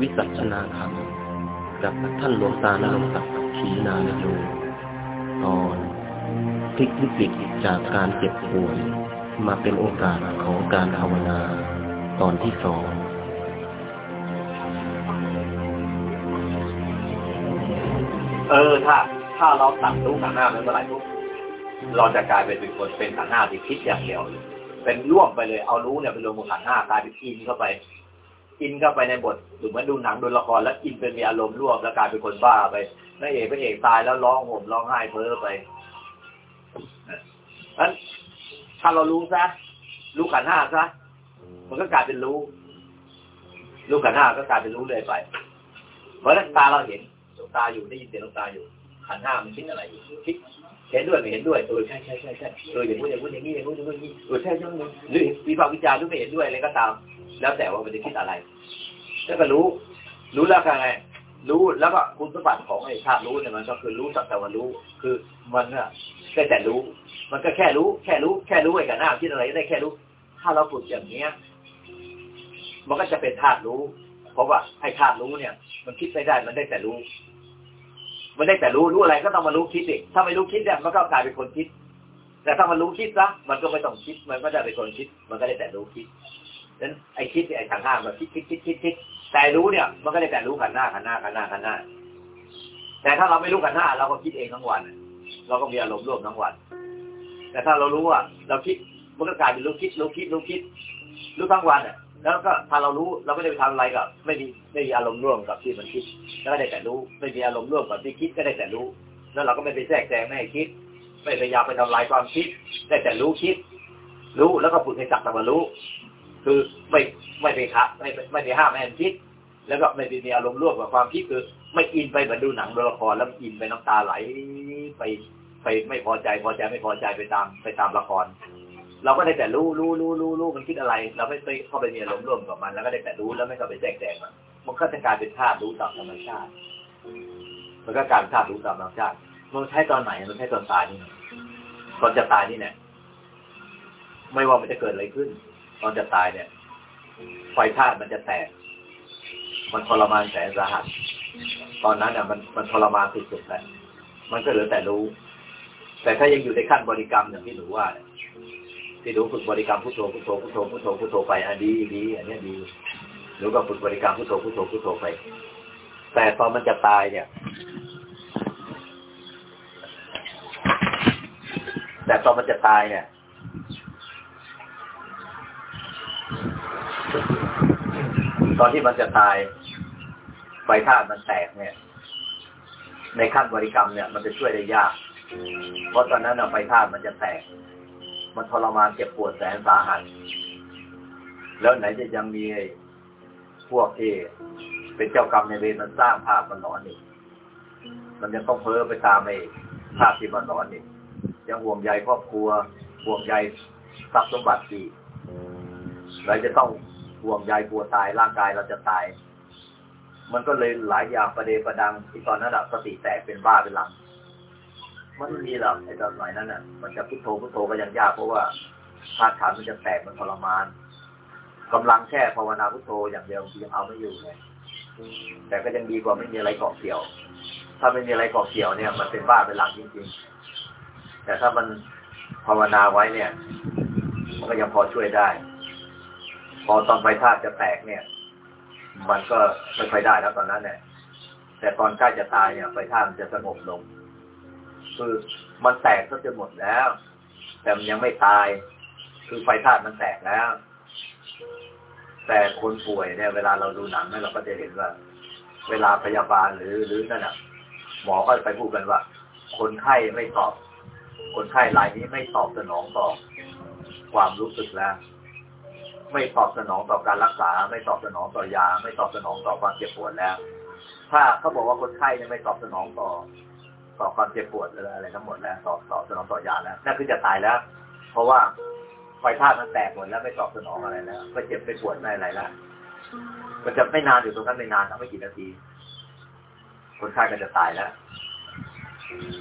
วิสัชนาธรรมกับท่านหลวงตานรงศักดิ์ขีนาลโยตอนพลิกวิกฤตจากการเจ็บป่วย มาเป็นโอกาสของการภาวนา ตอนที่สองเออถ้า ถ้าเราตัดรู้ขันหน้ามันเมื่อไหร่ปุ๊บเราจะกลายเป็นเป็นคนเป็นขันหน้าที่คิดอย่างเดียวเป็นร่วมไปเลยเอารู้เนี่ยไปรวมกับขันหน้ากลายเป็นอินเข้าไป อินเข้าไปในบทหรือเหมือนดูหนังดูละครแล้วอินเป็นมีอารมณ์ร่วมแล้วกลายเป็นคนบ้าไปนายเอกพระเอกตายแล้วร้องห่มร้องไห้เพ้อไปนั้นถ้าเรารู้ซะรู้ขันห้าซะมันก็กลายเป็นรู้ รู้ขันห้าก็กลายเป็นรู้เลยไป เพราะนั้นตาเราเห็นตาอยู่ได้ยินเสียงดวตาอยู่ขันห้ามันคิดอะไรอยู่คิด เห็นด้วยไม่เห็นด้วยเออใช่ใช่ใช่ใช่เอออย่างนู้นอย่างนู้นอย่างนี้อย่างนู้นอย่างนู้นอย่างนี้เออใช่ใช่ใช่หรือวิพากษ์วิจารณ์หรือไม่เห็นด้วยอะไรก็ตาม แล้วแต่ว่ามันจะคิดอะไร แล้วก็รู้ รู้แล้วไงรู้แล้วก็คุณสมบัติของไอ้ธาตุรู้เนี่ยมันก็คือรู้สักแต่ว่ารู้ คือมันเนี่ยแค่แต่รู้ มันก็แค่รู้ แค่รู้ แค่รู้ไอ้กันหน้าคิดอะไรได้แค่รู้ ถ้าเราฝึกอย่างเนี้ย มันก็จะเป็นธาตุรู้ เพราะว่าไอ้ธาตุรู้เนี่ย มันคิดไม่ได้มันได้แต่รู้ มันได้แต่รู้รู้อะไรก็ต้องมารู้คิดอีกถ้าไม่รู้คิดเนี่ยมันก็กลายเป็นคนคิด แต่ถ้ามันรู้คิดซะมันก็ไม่ต้องคิด มันก็จะเป็นคนคิด มันก็ได้แต่รู้คิดนั้นไอ้คิดไอ้ขันห้ามันคิดคิดคิดคิดคิดแต่รู้เนี่ย มันก็ได้แต่รู้ขันหน้าขันหน้าขันหน้าขันหน้า แต่ถ้าเราไม่รู้ขันหน้าเราก็คิดเองทั้งวัน เราก็มีอารมณ์ร่วมทั้งวัน แต่ถ้าเรารู้ว่าเราคิดมันก็กลายเป็นรู้คิด รู้คิดรู้คิด รู้ทั้งวันอะ แล้วก็ถ้าเรารู้เราไม่ได้ไปทำอะไรกับไม่มีไม่มีอารมณ์ร่วมกับที่มันคิด แล้วก็ได้แต่รู้ ไม่มีอารมณ์ร่วมกับที่คิดก็ได้แต่รู้ แล้วเราก็ไม่ไปแทรกแซงไม่ให้คิด ไม่พยายามไปทำลายความคิด ได้แต่รู้คิด รู้แล้วก็ฝึกให้จับแต่มารู้ คือไม่ไม่ไปคะไม่ไม่ไปห้ามไม่คิด แล้วก็ไม่ไปมีอารมณ์ร่วมกับความคิดคือ ไม่อินไปเหมือนดูหนังดูละครแล้วอินไปน้ำตาไหลไปไปไม่พอใจพอใจไม่พอใจไปตามไปตามละคร เราก็ได้แต่รู้รู้รู้รู้รู้มันคิดอะไร เราไม่ไปเข้าไปมีอารมณ์ร่วมกับมัน แล้วก็ได้แต่รู้แล้วไม่เข้าไปแทรกแซงมัน มันก็จะกลายเป็นธาตุรู้ตามธรรมชาติ มันก็กลายเป็นธาตุรู้ตามธรรมชาติ มันใช้ตอนไหน มันใช้ตอนตายนี่ตอนจะตายนี่เนี่ยไม่ว่ามันจะเกิดอะไรขึ้น ตอนจะตายเนี่ยไฟธาตุมันจะแตก มันทรมานแสนสาหัส ตอนนั้นเนี่ยมันมันทรมานสุดๆแล้วมันก็เหลือแต่รู้ แต่ถ้ายังอยู่ในขั้นบริกรรมอย่างที่หนูว่าที่หนูฝึกบริกรรมพุทโธพุทโธพุทโธพุทโธพุทโธไปอันดีดีอันนี้ดี หนูก็ฝึกบริกรรมพุทโธพุทโธพุทโธไป แต่ตอนมันจะตายเนี่ย แต่ตอนมันจะตายเนี่ย ตอนที่มันจะตายไฟธาตุมันแตกเนี่ย ในขั้นบริกรรมเนี่ย มันจะช่วยได้ยาก เพราะตอนนั้นไฟธาตุมันจะแตก มันทรมานเจ็บปวดแสนสาหัส แล้วไหนจะยังมี พวกที่เป็นเจ้ากรรมในเวรมันสร้างภาพมันหลอนอีกมันจะต้องเพ้อไปตามไอ้ภาพที่มันหลอนอีกยังห่วงใยครอบครัว ห่วงใยทรัพย์สมบัติอีกเราจะต้องห่วงใยกลัวตายร่างกายเราจะตาย มันก็เลยหลายอย่างประเดประดังที่ตอนนั้นอะสติแตกเป็นบ้าเป็นหลัง มันไม่มีหรอกไอ้ตอนหน่อยนั้นน่ะ มันจะพุทโธพุทโธก็ยังยากเพราะว่าธาตุขันมันจะแตกมันทรมาน กำลังแค่ภาวนาพุทโธอย่างเดียวยังเอาไม่อยู่เลยแต่ก็ยังดีกว่าไม่มีอะไรเกาะเกี่ยว ถ้าไม่มีอะไรเกาะเกี่ยวเนี่ย มันเป็นบ้าเป็นหลังจริงๆ แต่ถ้ามันภาวนาไว้เนี่ย มันก็ยังพอช่วยได้ พอตอนไฟธาตุจะแตกเนี่ย มันก็ไม่ค่อยได้แล้วตอนนั้นเนี่ย แต่ตอนใกล้จะตายเนี่ยไฟธาตุมันจะสงบลง คือมันแตกก็จะหมดแล้ว แต่มันยังไม่ตาย คือไฟธาตุมันแตกแล้ว แต่คนป่วยเนี่ยเวลาเราดูหนังเนี่ยเราก็จะเห็นว่า เวลาพยาบาลหรือหรือนั่นน่ะหมอก็ไปพูดกันว่า คนไข้ไม่ตอบ คนไข้รายนี้ไม่ตอบสนองต่อความรู้สึกแล้ว ไม่ตอบสนองต่อการรักษา ไม่ตอบสนองต่อยา ไม่ตอบสนองต่อความเจ็บปวดแล้ว ถ้าเขาบอกว่าคนไข้เนี่ยไม่ตอบสนองต่อ ต่อความเจ็บปวดอะไรทั้งหมดแล้วตอบตอบสนองต่อยาแล้วนั่นคือจะตายแล้ว เพราะว่า ไฟธาตุมันแตกหมดแล้วไม่ตอบสนองอะไรแล้วไม่เจ็บไม่ปวดไม่อะไรแล้วมันจะไม่นานอยู่ตรงนั้นไม่นานนะไม่กี่นาที คนไข้ก็จะตายแล้ว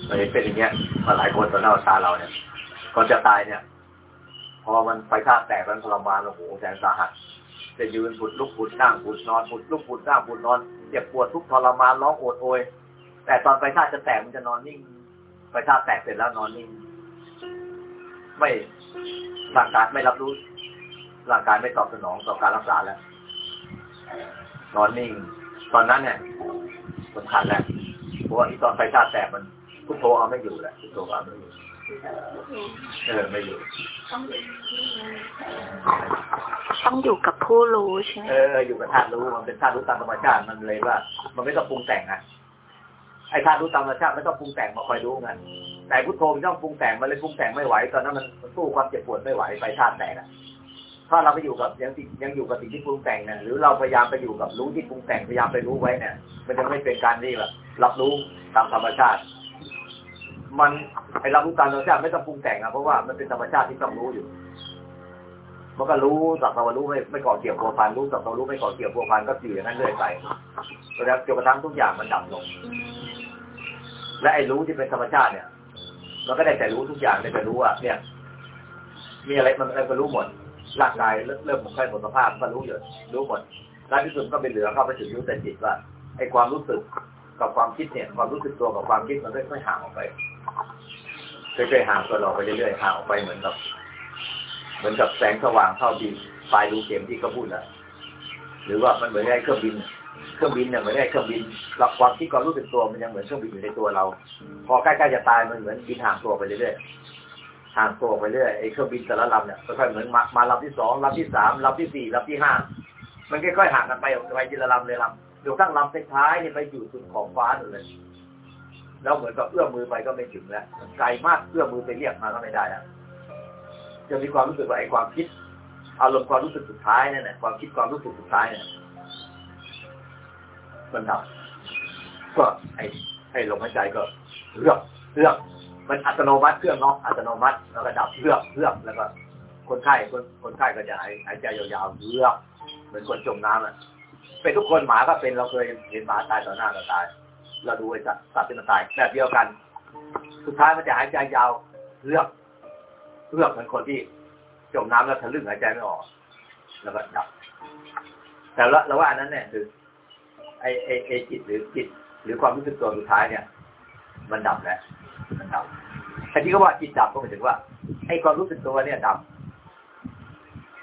มันเป็นอย่างเงี้ยมาหลายคนต่อหน้าตาเราเนี่ยก่อนจะตายเนี่ย พอมันไฟธาตุแตกมันทรมานโอ้โหแสนสาหัสจะยืนผุดลุกผุดนั่งผุดนอนผุดลุกผุดนั่งผุดนอนเจ็บปวดทุกทรมานร้องโอดโอย แต่ตอนไปชาติจะแตกมันจะนอนนิ่งไปชาติแตกเสร็จแล้วนอนนิ่ง ไม่ ร่างกายไม่รับรู้ ร่างกายไม่ตอบสนองต่อการรักษาแล้วนอนนิ่ง ตอนนั้นเนี่ยสำคัญแหละเพราะว่าที่ตอนไปชาติแตกมันพุทโธเอาไม่อยู่แหละพุทโธเอาไม่อยู่เออไม่อยู่ต้องอยู่กับผู้รู้ใช่ไหมเอออยู่กับธาตุรู้มันเป็นธาตุรู้ตามธรรมชาติมันเลยว่า มันไม่ต้องปรุงแต่งอะไอ้ธาตุรู้ตามธรรมชาติไม่ต้องปรุงแต่งมาคอยรู้กัน แต่พุทโธมันต้องปรุงแต่งมันเลยปรุงแต่งไม่ไหวตอนนั้นมันสู้ความเจ็บปวดไม่ไหวไปธาตุแตกอะถ้าเราไปอยู่กับยังติดยังอยู่กับสิ่งที่ปรุงแต่งเนี่ยหรือเราพยายามไปอยู่กับรู้ที่ปรุงแต่งพยายามไปรู้ไว้เนี่ย มันจะไม่เป็นการที่แบบรับรู้ตามธรรมชาติ มันไอ้รับรู้ตามธรรมชาติไม่ต้องปรุงแต่งอะเพราะว่ามันเป็นธรรมชาติที่ต้องรู้อยู่มันก็รู้สักต่ว่ารู้ไม่ไม่เกาะเกี่ยวพัวพันรู้สักต่ว่ารู้ไม่เกาะเกี่ยวพัวพันก็อยู่อย่างนั้นเรื่อยไปแล้วจนกระทั่งทุกอย่างมันดับลง และไอ้รู้ที่เป็นธรรมชาติเนี่ย มันก็ได้แต่รู้ทุกอย่างได้แต่รู้ว่าเนี่ย มีอะไรมันอะไรก็รู้หมดร่างกายเริ่มเริ่มหมดค่อยหมดสภาพก็รู้อยู่รู้หมดแล้วที่สุดก็เป็นเหลือเข้าไปถึงรู้แต่จิตว่าไอ้ความรู้สึกกับความคิดเนี่ย ความรู้สึกตัวกับความคิดมันก็ไม่ห่างออกไปค่อยๆห่างตัวเราไปเรื่อยๆห่างออกไปเหมือนกับ เหมือนกับแสงสว่างเข้าดินปลายรูเข็มที่เขาพูดนะหรือว่ามันเหมือนไอ้เครื่องบิน เครื่องบินเนี่ยเหมือนไอ้เครื่องบินหลักความคิดความรู้สึกตัวมันยังเหมือนเครื่องบินอยู่ในตัวเรา พอใกล้ๆจะตายมันเหมือนบินห่างตัวไปเรื่อยๆห่างตัวไปเรื่อยไอ้เครื่องบินแต่ละลำเนี่ยค่อยๆเหมือนมามาลำที่สองลำที่สามลำที่สี่ลำที่ห้ามันค่อยๆห่างกันไปออกไปทีละลำเลยลำจนตั้งลำสุดท้ายเนี่ยไปอยู่สุดขอบฟ้าเลยแล้วเหมือนกับเอื้อมมือไปก็ไม่ถึงแล้วไกลมากเอื้อมมือไปเรียกมาก็ไม่ได้แล้วจะมีความรู้สึกว่าไอ้ความคิดอารมณ์ความรู้สึกสุดท้ายนั่นแหละความคิดความรู้สึกสุดท้ายเนี่ย มันดับก็ไอ้ไอ้ลมหายใจก็เลือกเลือกมันอัตโนมัติเครื่องเน็อกอัตโนมัติแล้วก็ดับเลือกเลือกแล้วก็ คนไข้คนคนไข้ก็จะหายหายใจยาวๆเลือกเหมือนคนจมน้ำอะเป็นทุกคนหมาก็เป็นเราเคยเห็นหมาตายต่อหน้าต่อตาย เราดูไอ้สัตว์สัตว์ที่มันตายแบบเดียวกัน สุดท้ายมันจะหายใจยาวเลือกเพื่อเหมือนคนที่จมน้ำแล้วทะลึ่งหายใจไม่ออก แล้วก็ดับ แต่ละเราว่าอันนั้นเนี่ยคือ ไอไอไอจิตหรือจิต หรือความรู้สึกตัวสุดท้ายเนี่ย มันดับแล้วมันดับไอ้ที่เขาว่าจิตดับก็หมายถึงว่าไอความรู้สึกตัวเนี่ยดับ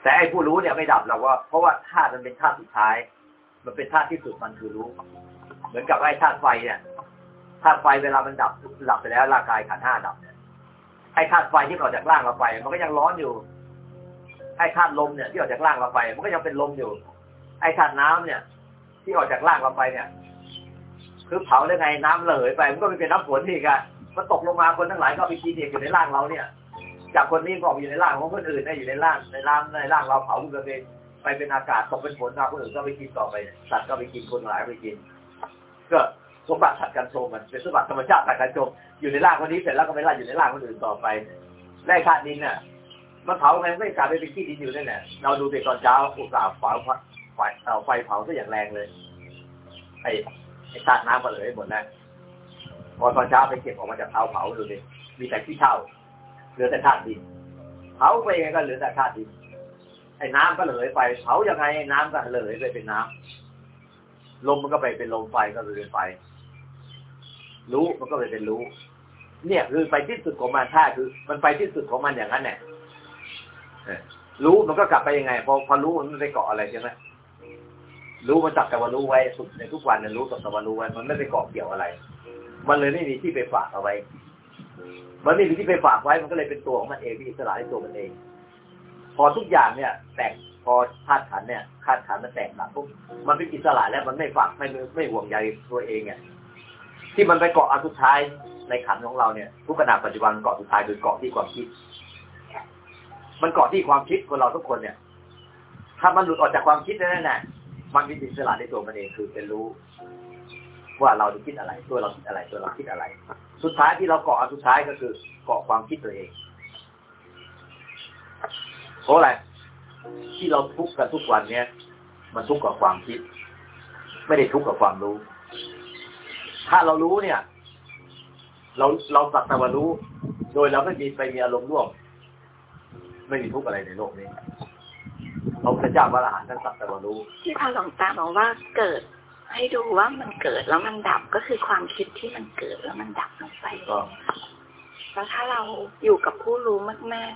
แต่ไอผู้รู้เนี่ยไม่ดับเราว่า เพราะว่าธาตุมันเป็นธาตุสุดท้าย มันเป็นธาตุที่สุดมันคือรู้ เหมือนกับไอ้ธาตุไฟเนี่ยธาตุไฟเวลามันดับดับไปแล้วร่างกายขันธ์ห้าดับเนี่ยไอ้ธาตุไฟที่ออกจากร่างเราไป มันก็ยังร้อนอยู่ไอ้ธาตุลมเนี่ยที่ออกจากร่างเราไป มันก็ยังเป็นลมอยู่ ไอ้ธาตุน้ำเนี่ย ที่ออกจากร่างเราไปเนี่ย คือเผาได้ไงน้ำระเหยไปมันก็ไม่เป็นน้ำฝนอีกอะมันตกลงมาคนทั้งหลายก็ไปกินเองอยู่ในร่างเราเนี่ย จากคนนี้ก็ออกอยู่ในร่างของคนอื่นเนี่ยอยู่ในร่างในร่างในร่างเราเผาไปเป็นไปเป็นอากาศตกเป็นฝนมาคนอื่นก็ไปกินต่อไปสัตว์ก็ไปกินคนหลายไปกิน ก็สมบัติสัตว์การชมมันเป็นสมบัติธรรมชาติสัตว์การชมอยู่ในร่างคนนี้เสร็จแล้วก็ไปไล่อยู่ในร่างคนอื่นต่อไปแร่ธาตุดินเนี่ยมันเผาไงไม่กลายไปเป็นขี้ดินอยู่นั่นแหละเราดูไปตอนเช้าอุตส่าห์เผา ไฟเอาไฟเผาซะอย่างแรงเลย ไอ้ไอ้ธาตุน้ำก็เลยหมดแล้วพอตอนเช้าไปเก็บออกมาจากเตาเผาดูดิมีแต่ขี้เถ้าเหลือแต่ธาตุดินเผาไปยังไงก็เหลือแต่ธาตุดินไอ้น้ำก็เหลยไปเผายังไงน้ำก็เหลยไปเป็นน้ำลมมันก็ไปเป็นลมไฟก็เลยเป็นไฟรู้มันก็เลยเป็นรู้ เนี่ย คือไปที่สุดของมันท่าคือ มันไปที่สุดของมันอย่างนั้นแหละรู้มันก็กลับไปยังไงพอพอรู้มันไปเกาะอะไรใช่ไหม รู้มันจับแต่ว่ารู้ไว้สุดในทุกวันเนี่ยรู้จับแต่ว่ารู้ไว้มันไม่ไปเกาะเกี่ยวอะไร มันเลยไม่มีที่ไปฝากเอาไว้ มันไม่มีที่ไปฝากไว้มันก็เลยเป็นตัวของมันเองที่อิสระในตัวมันเอง พอทุกอย่างเนี่ย แตกพอธาตุขันเนี่ยธาตุขันมันแตกหลักปุ๊บมันเป็นอิสระแล้วมันไม่ฝากไม่ไม่ห่วงใยตัวเองเนี่ยที่มันไปเกาะอันสุดท้ายในขันของเราเนี่ย ทุกขณะปัจจุบันเกาะสุดท้ายคือเกาะที่ความคิด มันเกาะที่ความคิดคนเราทุกคนเนี่ย ถ้ามันหลุดออกจากความคิดนั่นแหละ มันมีอิสระในตัวมันเองคือเป็นรู้ ว่าเราคิดอะไร ตัวเราคิดอะไร ตัวเราคิดอะไร สุดท้ายที่เราเกาะสุดท้ายก็คือเกาะความคิดตัวเองเพราะอะไรที่เราทุกข์กันทุกวันเนี่ยมันทุกข์กับความคิด ไม่ได้ทุกข์กับความรู้ ถ้าเรารู้เนี่ย เราเราสักแต่ว่ารู้ โดยเราไม่มีไปมีอารมณ์ร่วม ไม่มีทุกข์อะไรในโลกนี้ พระพุทธเจ้าพระอรหันต์ท่านสักแต่ว่ารู้ที่พระหลวงตาบอกว่าเกิด ให้ดูว่ามันเกิดแล้วมันดับก็คือความคิดที่มันเกิดแล้วมันดับลงไปก็แล้วถ้าเราอยู่กับผู้รู้มาก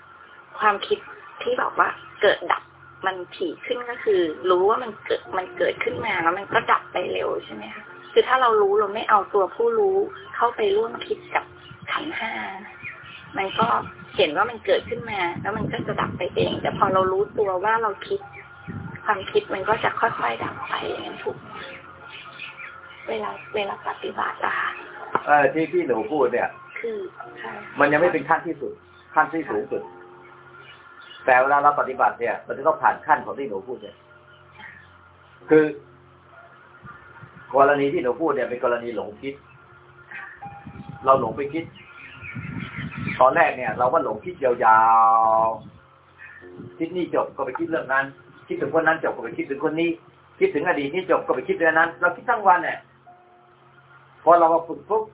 ๆ ความคิดที่บอกว่าเกิดดับมันถี่ขึ้นก็คือ รู้ว่ามันเกิดมันเกิดขึ้นมาแล้วมันก็ดับไปเร็วใช่ไหมคะคือถ้าเรารู้เราไม่เอาตัวผู้รู้เข้าไปร่วมคิดกับขันธ์ห้า มันก็เห็นว่ามันเกิดขึ้นมา แล้วมันก็จะดับไปเอง แต่พอเรารู้ตัวว่าเราคิด ความคิดมันก็จะค่อยๆดับไปอย่างนั้นถูกไหมเวลาเวลาปฏิบัติอะค่ะเออที่ที่หนูพูดเนี่ย คือใช่มันยังไม่เป็นขั้นที่สุด ขั้นที่สูงสุด แต่เวลาเราปฏิบัติเนี่ย มันจะต้องผ่านขั้นของที่หนูพูดเนี่ย คือกรณีที่หนูพูดเนี่ยเป็นกรณีหลงคิด เราหลงไปคิด ตอนแรกเนี่ย เราก็หลงคิดยาวๆคิดนี่จบก็ไปคิดเรื่องนั้น คิดถึงคนนั้นจบก็ไปคิดถึงคนนี้ คิดถึงอดีตนี่จบก็ไปคิดเรื่องนั้น เราคิดทั้งวันเนี่ยพอเรามาฝึกปุ๊บ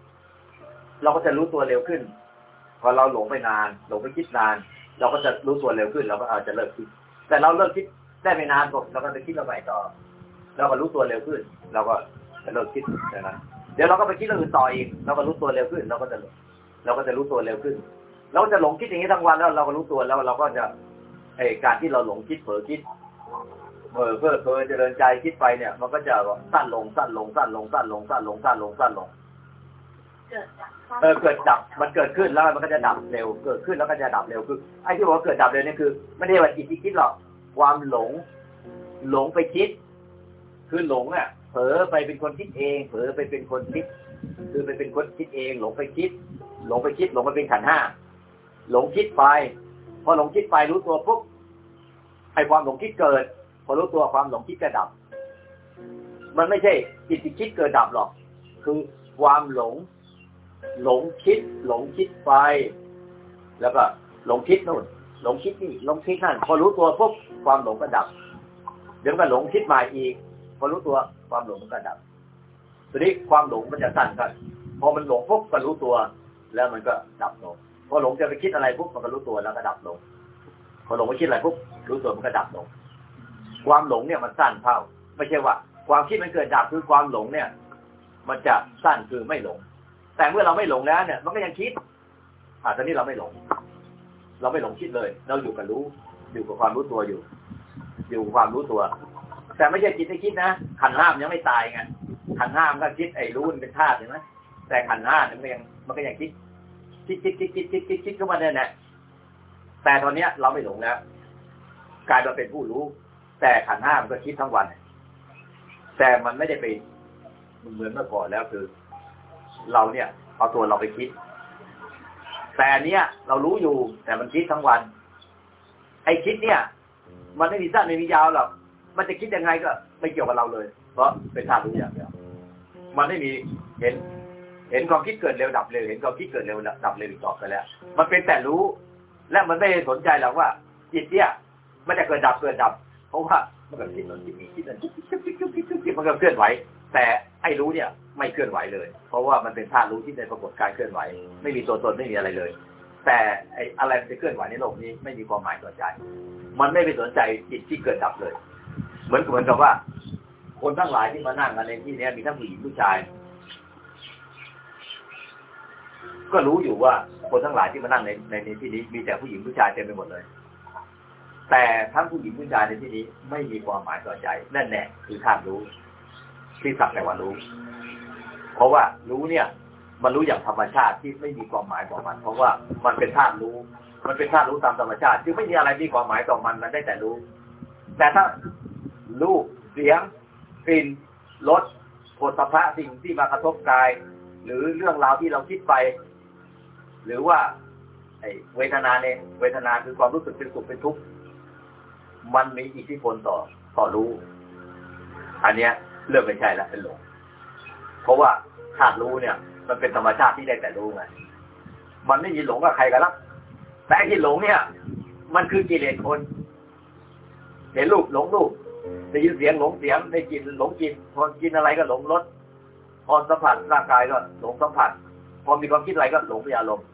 เราก็จะรู้ตัวเร็วขึ้น พอเราหลงไปนาน หลงไปคิดนาน เราก็จะรู้ตัวเร็วขึ้น เราก็อาจจะเลิกคิด แต่เราเลิกคิดได้ไม่นานก็เราก็จะคิดเราใหม่ต่อ เราก็รู้ตัวเร็วขึ้น เราก็จะเลิกคิดนะนะเดี๋ยวเราก็ไปคิดเรื่องอื่นต่ออีก เราก็รู้ตัวเร็วขึ้น เราก็จะ เราก็จะรู้ตัวเร็วขึ้น เราก็จะหลงคิดอย่างนี้ทั้งวันแล้วเราก็รู้ตัวแล้วเราก็จะไอการที่เราหลงคิดเผลอคิดเออเพื่อเพอเจริญใจคิดไปเนี่ย มันก็จะสั้นลงสั้นลงสั้นลงสั้นลงสั้นลงสั้นลงสั้นลงเกิดจากเออเกิดดับมันเกิดขึ้นแล้วมันก็จะดับเร็ว เกิดขึ้นแล้วก็จะดับเร็วคือไอ้ที่บอกว่าเกิดดับเร็วนี่คือ ไม่ได้ว่าจิตที่คิดหรอกความหลง หลงไปคิด คือหลงอะเผลอไปเป็นคนคิดเอง เผลอไปเป็นคนคิด คือไปเป็นคนคิดเอง หลงไปคิด หลงไปคิดหลงไปเป็นขันห้าหลงคิดไป พอหลงคิดไปรู้ตัวปุ๊บไอ้ความหลงคิดเกิด พอรู้ตัวความหลงคิดก็ดับ มันไม่ใช่จิตที่คิดเกิดดับหรอก คือความหลง หลงคิด หลงคิดไป แล้วก็หลงคิดนู่น หลงคิดนี่หลงคิดนั่น พอรู้ตัวปุ๊บความหลงก็ดับ เดี๋ยวก็หลงคิดใหม่อีก พอรู้ตัวความหลงมันก็ดับทีนี้ความหลงมันจะสั้นกันพอมันหลงปุ๊บก็รู้ตัว แล้วมันก็ดับลงพอหลงจะไปคิดอะไรปุ๊บมันก็รู้ตัวแล้วก็ดับลงพอหลงไปคิดอะไรปุ๊บรู้ตัวมันก็ดับลง ความหลงเนี่ยมันสั้นเท่า ไม่ใช่ว่า ความคิดมันเกิดดับคือความหลงเนี่ย มันจะสั้นคือไม่หลง แต่เมื่อเราไม่หลงแล้วเนี่ย มันก็ยังคิดอ่าตอนนี้เราไม่หลง เราไม่หลงคิดเลย เราอยู่กับรู้ อยู่กับความรู้ตัวอยู่ อยู่กับความรู้ตัว แต่ไม่ใช่จิตที่คิดนะขันห้ามยังไม่ตายไงขันห้ามก็คิดไอ้รู้มันเป็นธาตุเห็นไหม แต่ขันห้ามันยังมันก็ยังคิดคิดคิดคิดคิดคิดคิดคิดเข้ามาเนี่ยแหละแต่ตอนเนี้ยเราไม่หลงแล้วกลายมาเป็นผู้รู้ แต่ขันห้ามันก็คิดทั้งวัน แต่มันไม่ได้ไปเหมือนเมื่อก่อนแล้วคือ เราเนี่ยเอาตัวเราไปคิด แต่นเนี้ยเรารู้อยู่ แต่มันคิดทั้งวัน ไอ้คิดเนี่ย มันไม่มีสั้นไม่มียาวหรอกมันจะคิดยังไงก็ไม่เกี่ยวกับเราเลย เพราะเป็นธาตุรู้อย่างเดียวมันไม่มีเห็น เห็นความคิดเกิดเร็วดับเร็วเห็นความคิดเกิดเร็วดับเร็วอีกต่อไปแล้ว มันเป็นแต่รู้ และมันไม่ได้สนใจหรอกว่า จิตเนี่ยมันจะเกิดดับเกิดดับ เพราะว่ามันก็คิดนั่นคิดนี่คิดนั่นคิดคิดคิดคิดคิดคิดคิดมันก็เคลื่อนไหว แต่ไอ้รู้เนี่ยไม่เคลื่อนไหวเลย เพราะว่ามันเป็นธาตุรู้ที่ในปรากฏการเคลื่อนไหว ไม่มีตัวตนไม่มีอะไรเลย แต่ไอ้อะไรมันจะเคลื่อนไหวในโลกนี้ไม่มีความหมายต่อใจ มันไม่ไปสนใจจิตที่เกิดดับเลย เหมือนเหมือนกับว่า คนทั้งหลายที่มานั่งกันในที่นี้มีทั้งผู้หญิงผู้ชาย ก็รู้อยู่ว่าคนทั้งหลายที่มานั่งในในในที่นี้ มีแต่ผู้หญิงผู้ชายเต็มไปหมดเลย แต่ทั้งผู้หญิงผู้ชายในที่นี้ไม่มีความหมายต่อใจนั่นแน่คือธาตุรู้ ที่สักแต่ว่ารู้ เพราะว่ารู้เนี่ย มันรู้อย่างธรรมชาติที่ไม่มีความหมายขอมัน เพราะว่ามันเป็นธาตุรู้ มันเป็นธาตุรู้ตามธรรมชาติจึงไม่มีอะไรมีความหมายต่อมันมันได้แต่รู้ แต่ถ้ารูปเสียงกลิ่นรสผฏฐัพพะสิ่งที่มากระทบกาย หรือเรื่องราวที่เราคิดไป หรือว่าไอ้เวทนาเนี่ยเวทนาคือความรู้สึกเป็นสุขเป็นทุกข์มันมีอิทธิพลต่อต่อรู้ อันเนี้ยเริ่มไม่ใช่ล้วเป็นหลงเพราะว่าธาตุรู้เนี่ย มันเป็นธรรมชาติที่ได้แต่รู้ไงมันไม่มีหลงกับใครกันละแต่ที่หลงเนี่ย มันคือกิเลสคนเห็นรูปหลงรูปได้ยินเสียงหลงเสียงได้กลินหลงกลินพอกินอะไรก็หลงรสพอสัมผัสร่างกายก็หลงสัมผัส อมีความคิดอะไรก็หลงไปอารมณ์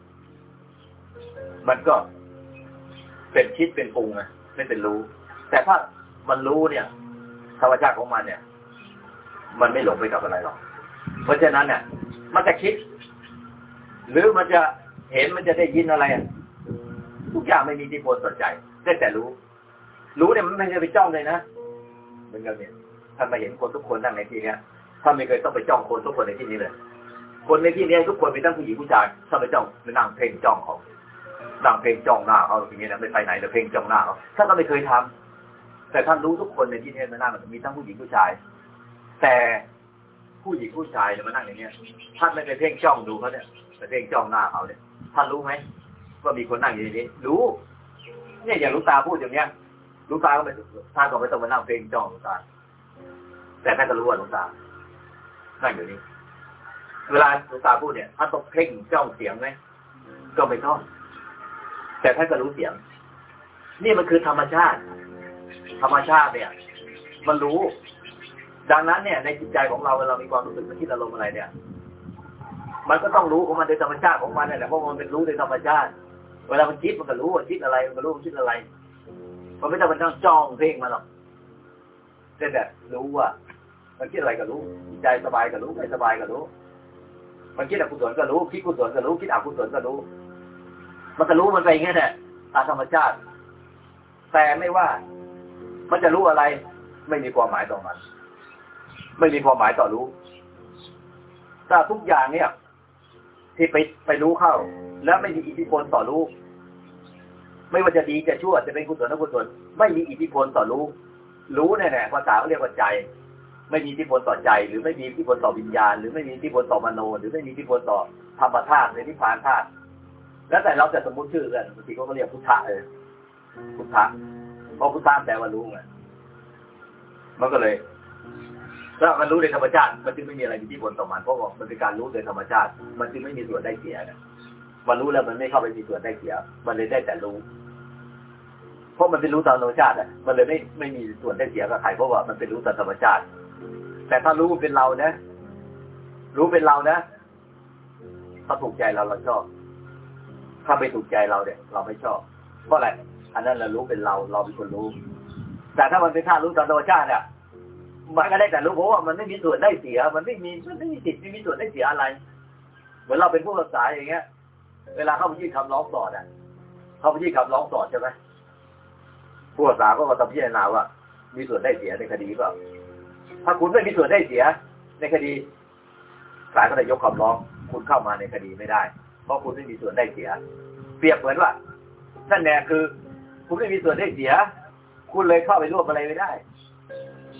มันก็เป็นคิดเป็นปรุงไงไม่เป็นรู้ แต่ถ้ามันรู้เนี่ยธรรมชาติของมันเนี่ย มันไม่หลงไปกับอะไรหรอก เพราะฉะนั้นเนี่ย มันจะคิด หรือมันจะเห็นมันจะได้ยินอะไรทุกอย่างไม่มีที่พลสนใจได้แต่รู้ รู้เนี่ยมันไม่เคยไปจ้องเลยนะเหมือนกันเนี่ยท่านมาเห็นคนทุกคนนั่งในที่เนี้ยท่านไม่เคยต้องไปจ้องคนทุกคนในที่นี้เลย คนในที่นี้ทุกคนมีทั้งผู้หญิงผู้ชายท่านไปจ้องไปนั่งเพ่งจ้องเขานั่งเพ่งจ้องหน้าเขาอย่างเงี้ยนะไม่ไปไหนแต่เพ่งจ้องหน้าเขาท่านก็ไม่เคยทำแต่ท่านรู้ทุกคนในที่นี้มานั่งมีทั้งผู้หญิงผู้ชาย แต่ผู้หญิงผู้ชายเนี่ยมานั่งอย่างเนี้ยท่านไม่ไปเพ่งจ้องดูเขาเนี่ยไปเพ่งจ้องหน้าเขาเนี่ยท่านรู้ไหมว่ามีคนนั่งอยู่ในนี้รู้เนี่ยอย่างลูกตาพูดอย่างเนี้ยลูกตาก็ไม่ท่านก็ไม่ต้องมานั่งเพ่งจ้องลูกตา แต่ท่านก็รู้ว่าลูกตานั่งอยู่นี่ เวลาหลูกตาพูดเนี่ยท่านต้องเพ่งจ้องเสียงไหมก็ไม่ต้อง แต่ท่านก็รู้เสียง นี่มันคือธรรมชาติ ธรรมชาติเนี่ย มันรู้ ดังนั้นเนี่ย ในจิตใจของเราเวลาเรามีความรู้สึกมันคิดอารมณ์อะไรเนี่ย มันก็ต้องรู้ของมันโดยธรรมชาติของมันนี่แหละเพราะมันเป็นรู้โดยธรรมชาติ เวลามันคิดมันก็รู้ว่าคิดอะไรมันก็รู้มันคิดอะไร มันไม่ต้องมันต้องจ้องเพ่งมันหรอกแต่แต่รู้ว่ามันคิดอะไรก็รู้ ใจสบายก็รู้ไม่สบายก็รู้ มันคิดอกุศลก็รู้ คิดกุศลก็รู้ คิดอกุศลก็รู้ มันก็รู้มันไปอย่างนี้แหละตามธรรมชาติ แต่ไม่ว่า มันจะรู้อะไร ไม่มีความหมายต่อมัน ไม่มีความหมายต่อรู้ถ้าทุกอย่างเนี่ย ที่ไปไปรู้เข้า แล้วไม่มีอิทธิพลต่อรู้ ไม่ว่าจะดีจะชั่วจะเป็นกุศลหรือกุศลไม่มีอิทธิพลต่อรู้ รู้แน่ๆภาษาเขาเรียกว่าใจ ไม่มีทธิพลต่อใจ หรือไม่มีทธิพลต่อวิญญาณ หรือไม่มีทธิพลต่อมโน หรือไม่มีทธิพลต่อธรรมธาตุในนิพพานธาตุแล้วแต่เราจะสมมติชื่อกันบางทีก็เรียกพุทธะเออพุทธะเพราะพุทธะแปลว่ารู้ไงมันก็เลยถ้ามันรู้ในธรรมชาติ มันจึงไม่มีอะไรมีทธิพลต่อมันเพราะว่ามันเป็นการรู้โดยธรรมชาติ มันจึงไม่มีส่วนได้เสียนะมันรู้แล้วมันไม่เข้าไปมีส่วนได้เสีย มันเลยได้แต่รู้ เพราะมันเป็นรู้ตามธรรมชาติอะมันเลยไม่ไม่มีส่วนได้เสียกับใครเพราะว่ามันเป็นรู้ตามธรรมชาติ แต่ถ้ารู้เป็นเรานะ รู้เป็นเรานะ ถ้าถูกใจเราเราชอบ ถ้าไม่ถูกใจเราเนี่ย เราไม่ชอบ เพราะอะไร อันนั้นเรารู้เป็นเรา เราเป็นคนรู้ แต่ถ้ามันเป็นธาตุรู้ตามธรรมชาติเนี่ยมันก็ได้แต่รู้เพราะว่ามันไม่มีส่วนได้เสีย มันไม่มีมันไม่มีสิทธิ์ไม่มีส่วนได้เสียอะไร เหมือนเราเป็นผู้รักษาอย่างเงี้ย เวลาเข้าไปยื่นคำร้องสอดอะ เข้าไปยื่นคำร้องสอดใช่ไหมผู้รักษาก็มาต้องพิจารณาว่า มีส่วนได้เสียในคดีเปล่า ถ้าคุณไม่มีส่วนได้เสีย ในคดีศาลก็จะยกคำร้อง คุณเข้ามาในคดีไม่ได้ เพราะคุณไม่มีส่วนได้เสีย เปรียบเหมือนว่านั่นแน่คือ คุณไม่มีส่วนได้เสีย คุณเลยเข้าไปร่วมอะไรไม่ได้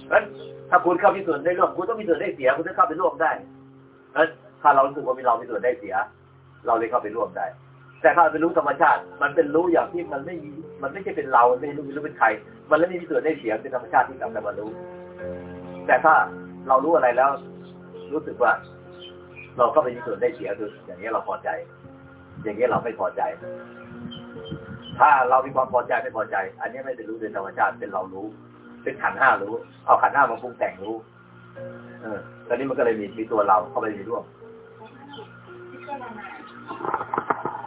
เพราะฉะนั้นถ้าคุณเข้ามีส่วนได้ร่วม คุณต้องมีส่วนได้เสีย คุณจะเข้าไปร่วมได้เพราะฉะนั้นถ้าเราสึกว่ามีเรามีส่วนได้เสีย เราเลยเข้าไปร่วมได้ แต่ถ้าเป็นรู้ธรรมชาติ มันเป็นรู้อย่างที่มันไม่มีมันไม่ใช่เป็นเราไม่รู้รู้เป็นใคร มันไม่มีส่วนได้เสียเป็นธรรมชาติที่ทำแต่มารู้ แต่ถ้าเรารู้อะไรแล้ว รู้สึกว่า เราก็ไปมีส่วนได้เสียคืออย่างนี้เราพอใจ อย่างนี้เราไม่พอใจ ถ้าเรามีความพอใจไม่พอใจ อันนี้ไม่เป็นรู้โดยธรรมชาติเป็นเรารู้ เป็นขันห้ารู้ เอาขันห้ามาปรุงแต่งรู้ เออตอนนี้มันก็เลยมีมีตัวเราเข้าไปมีร่วม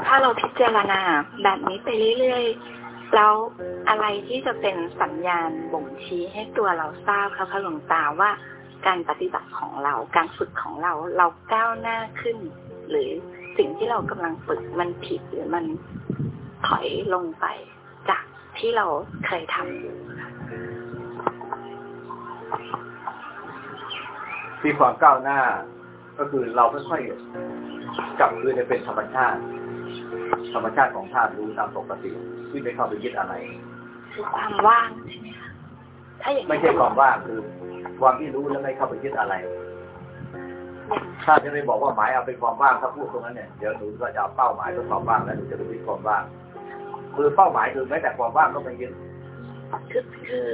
ถ้าเราพิจารณาแบบนี้ไปเรื่อยๆ แล้วอะไรที่จะเป็นสัญญาณบ่งชี้ให้ตัวเราทราบคะคะหลวงตาว่าการปฏิบัติของเรา การฝึกของเรา เราก้าวหน้าขึ้น หรือสิ่งที่เรากำลังฝึกมันผิดหรือมันถอยลงไปจากที่เราเคยทำอยู่ที่ความก้าวหน้า ก็คือเราค่อยๆกลับคืนไปเป็นธรรมชาติ ธรรมชาติของธาตุรู้ตามปกติที่ไม่เข้าไปยึดอะไรคือความว่างใช่ไหมคะถ้าอย่างไม่นี้ใช่ความว่างคือ ความที่รู้แล้วไม่เข้าไปยึดอะไร ถ้าจะไม่บอกว่าหมายเอาเป็นความว่างถ้าพูดตรงนั้นเนี่ยเดี๋ยวหนูก็จะเอาเป้าหมายเป็นความว่างแล้วหนูจะไปยึดความว่างคือเป้าหมายคือแม้แต่ความว่างก็ไม่ยึดคือคือ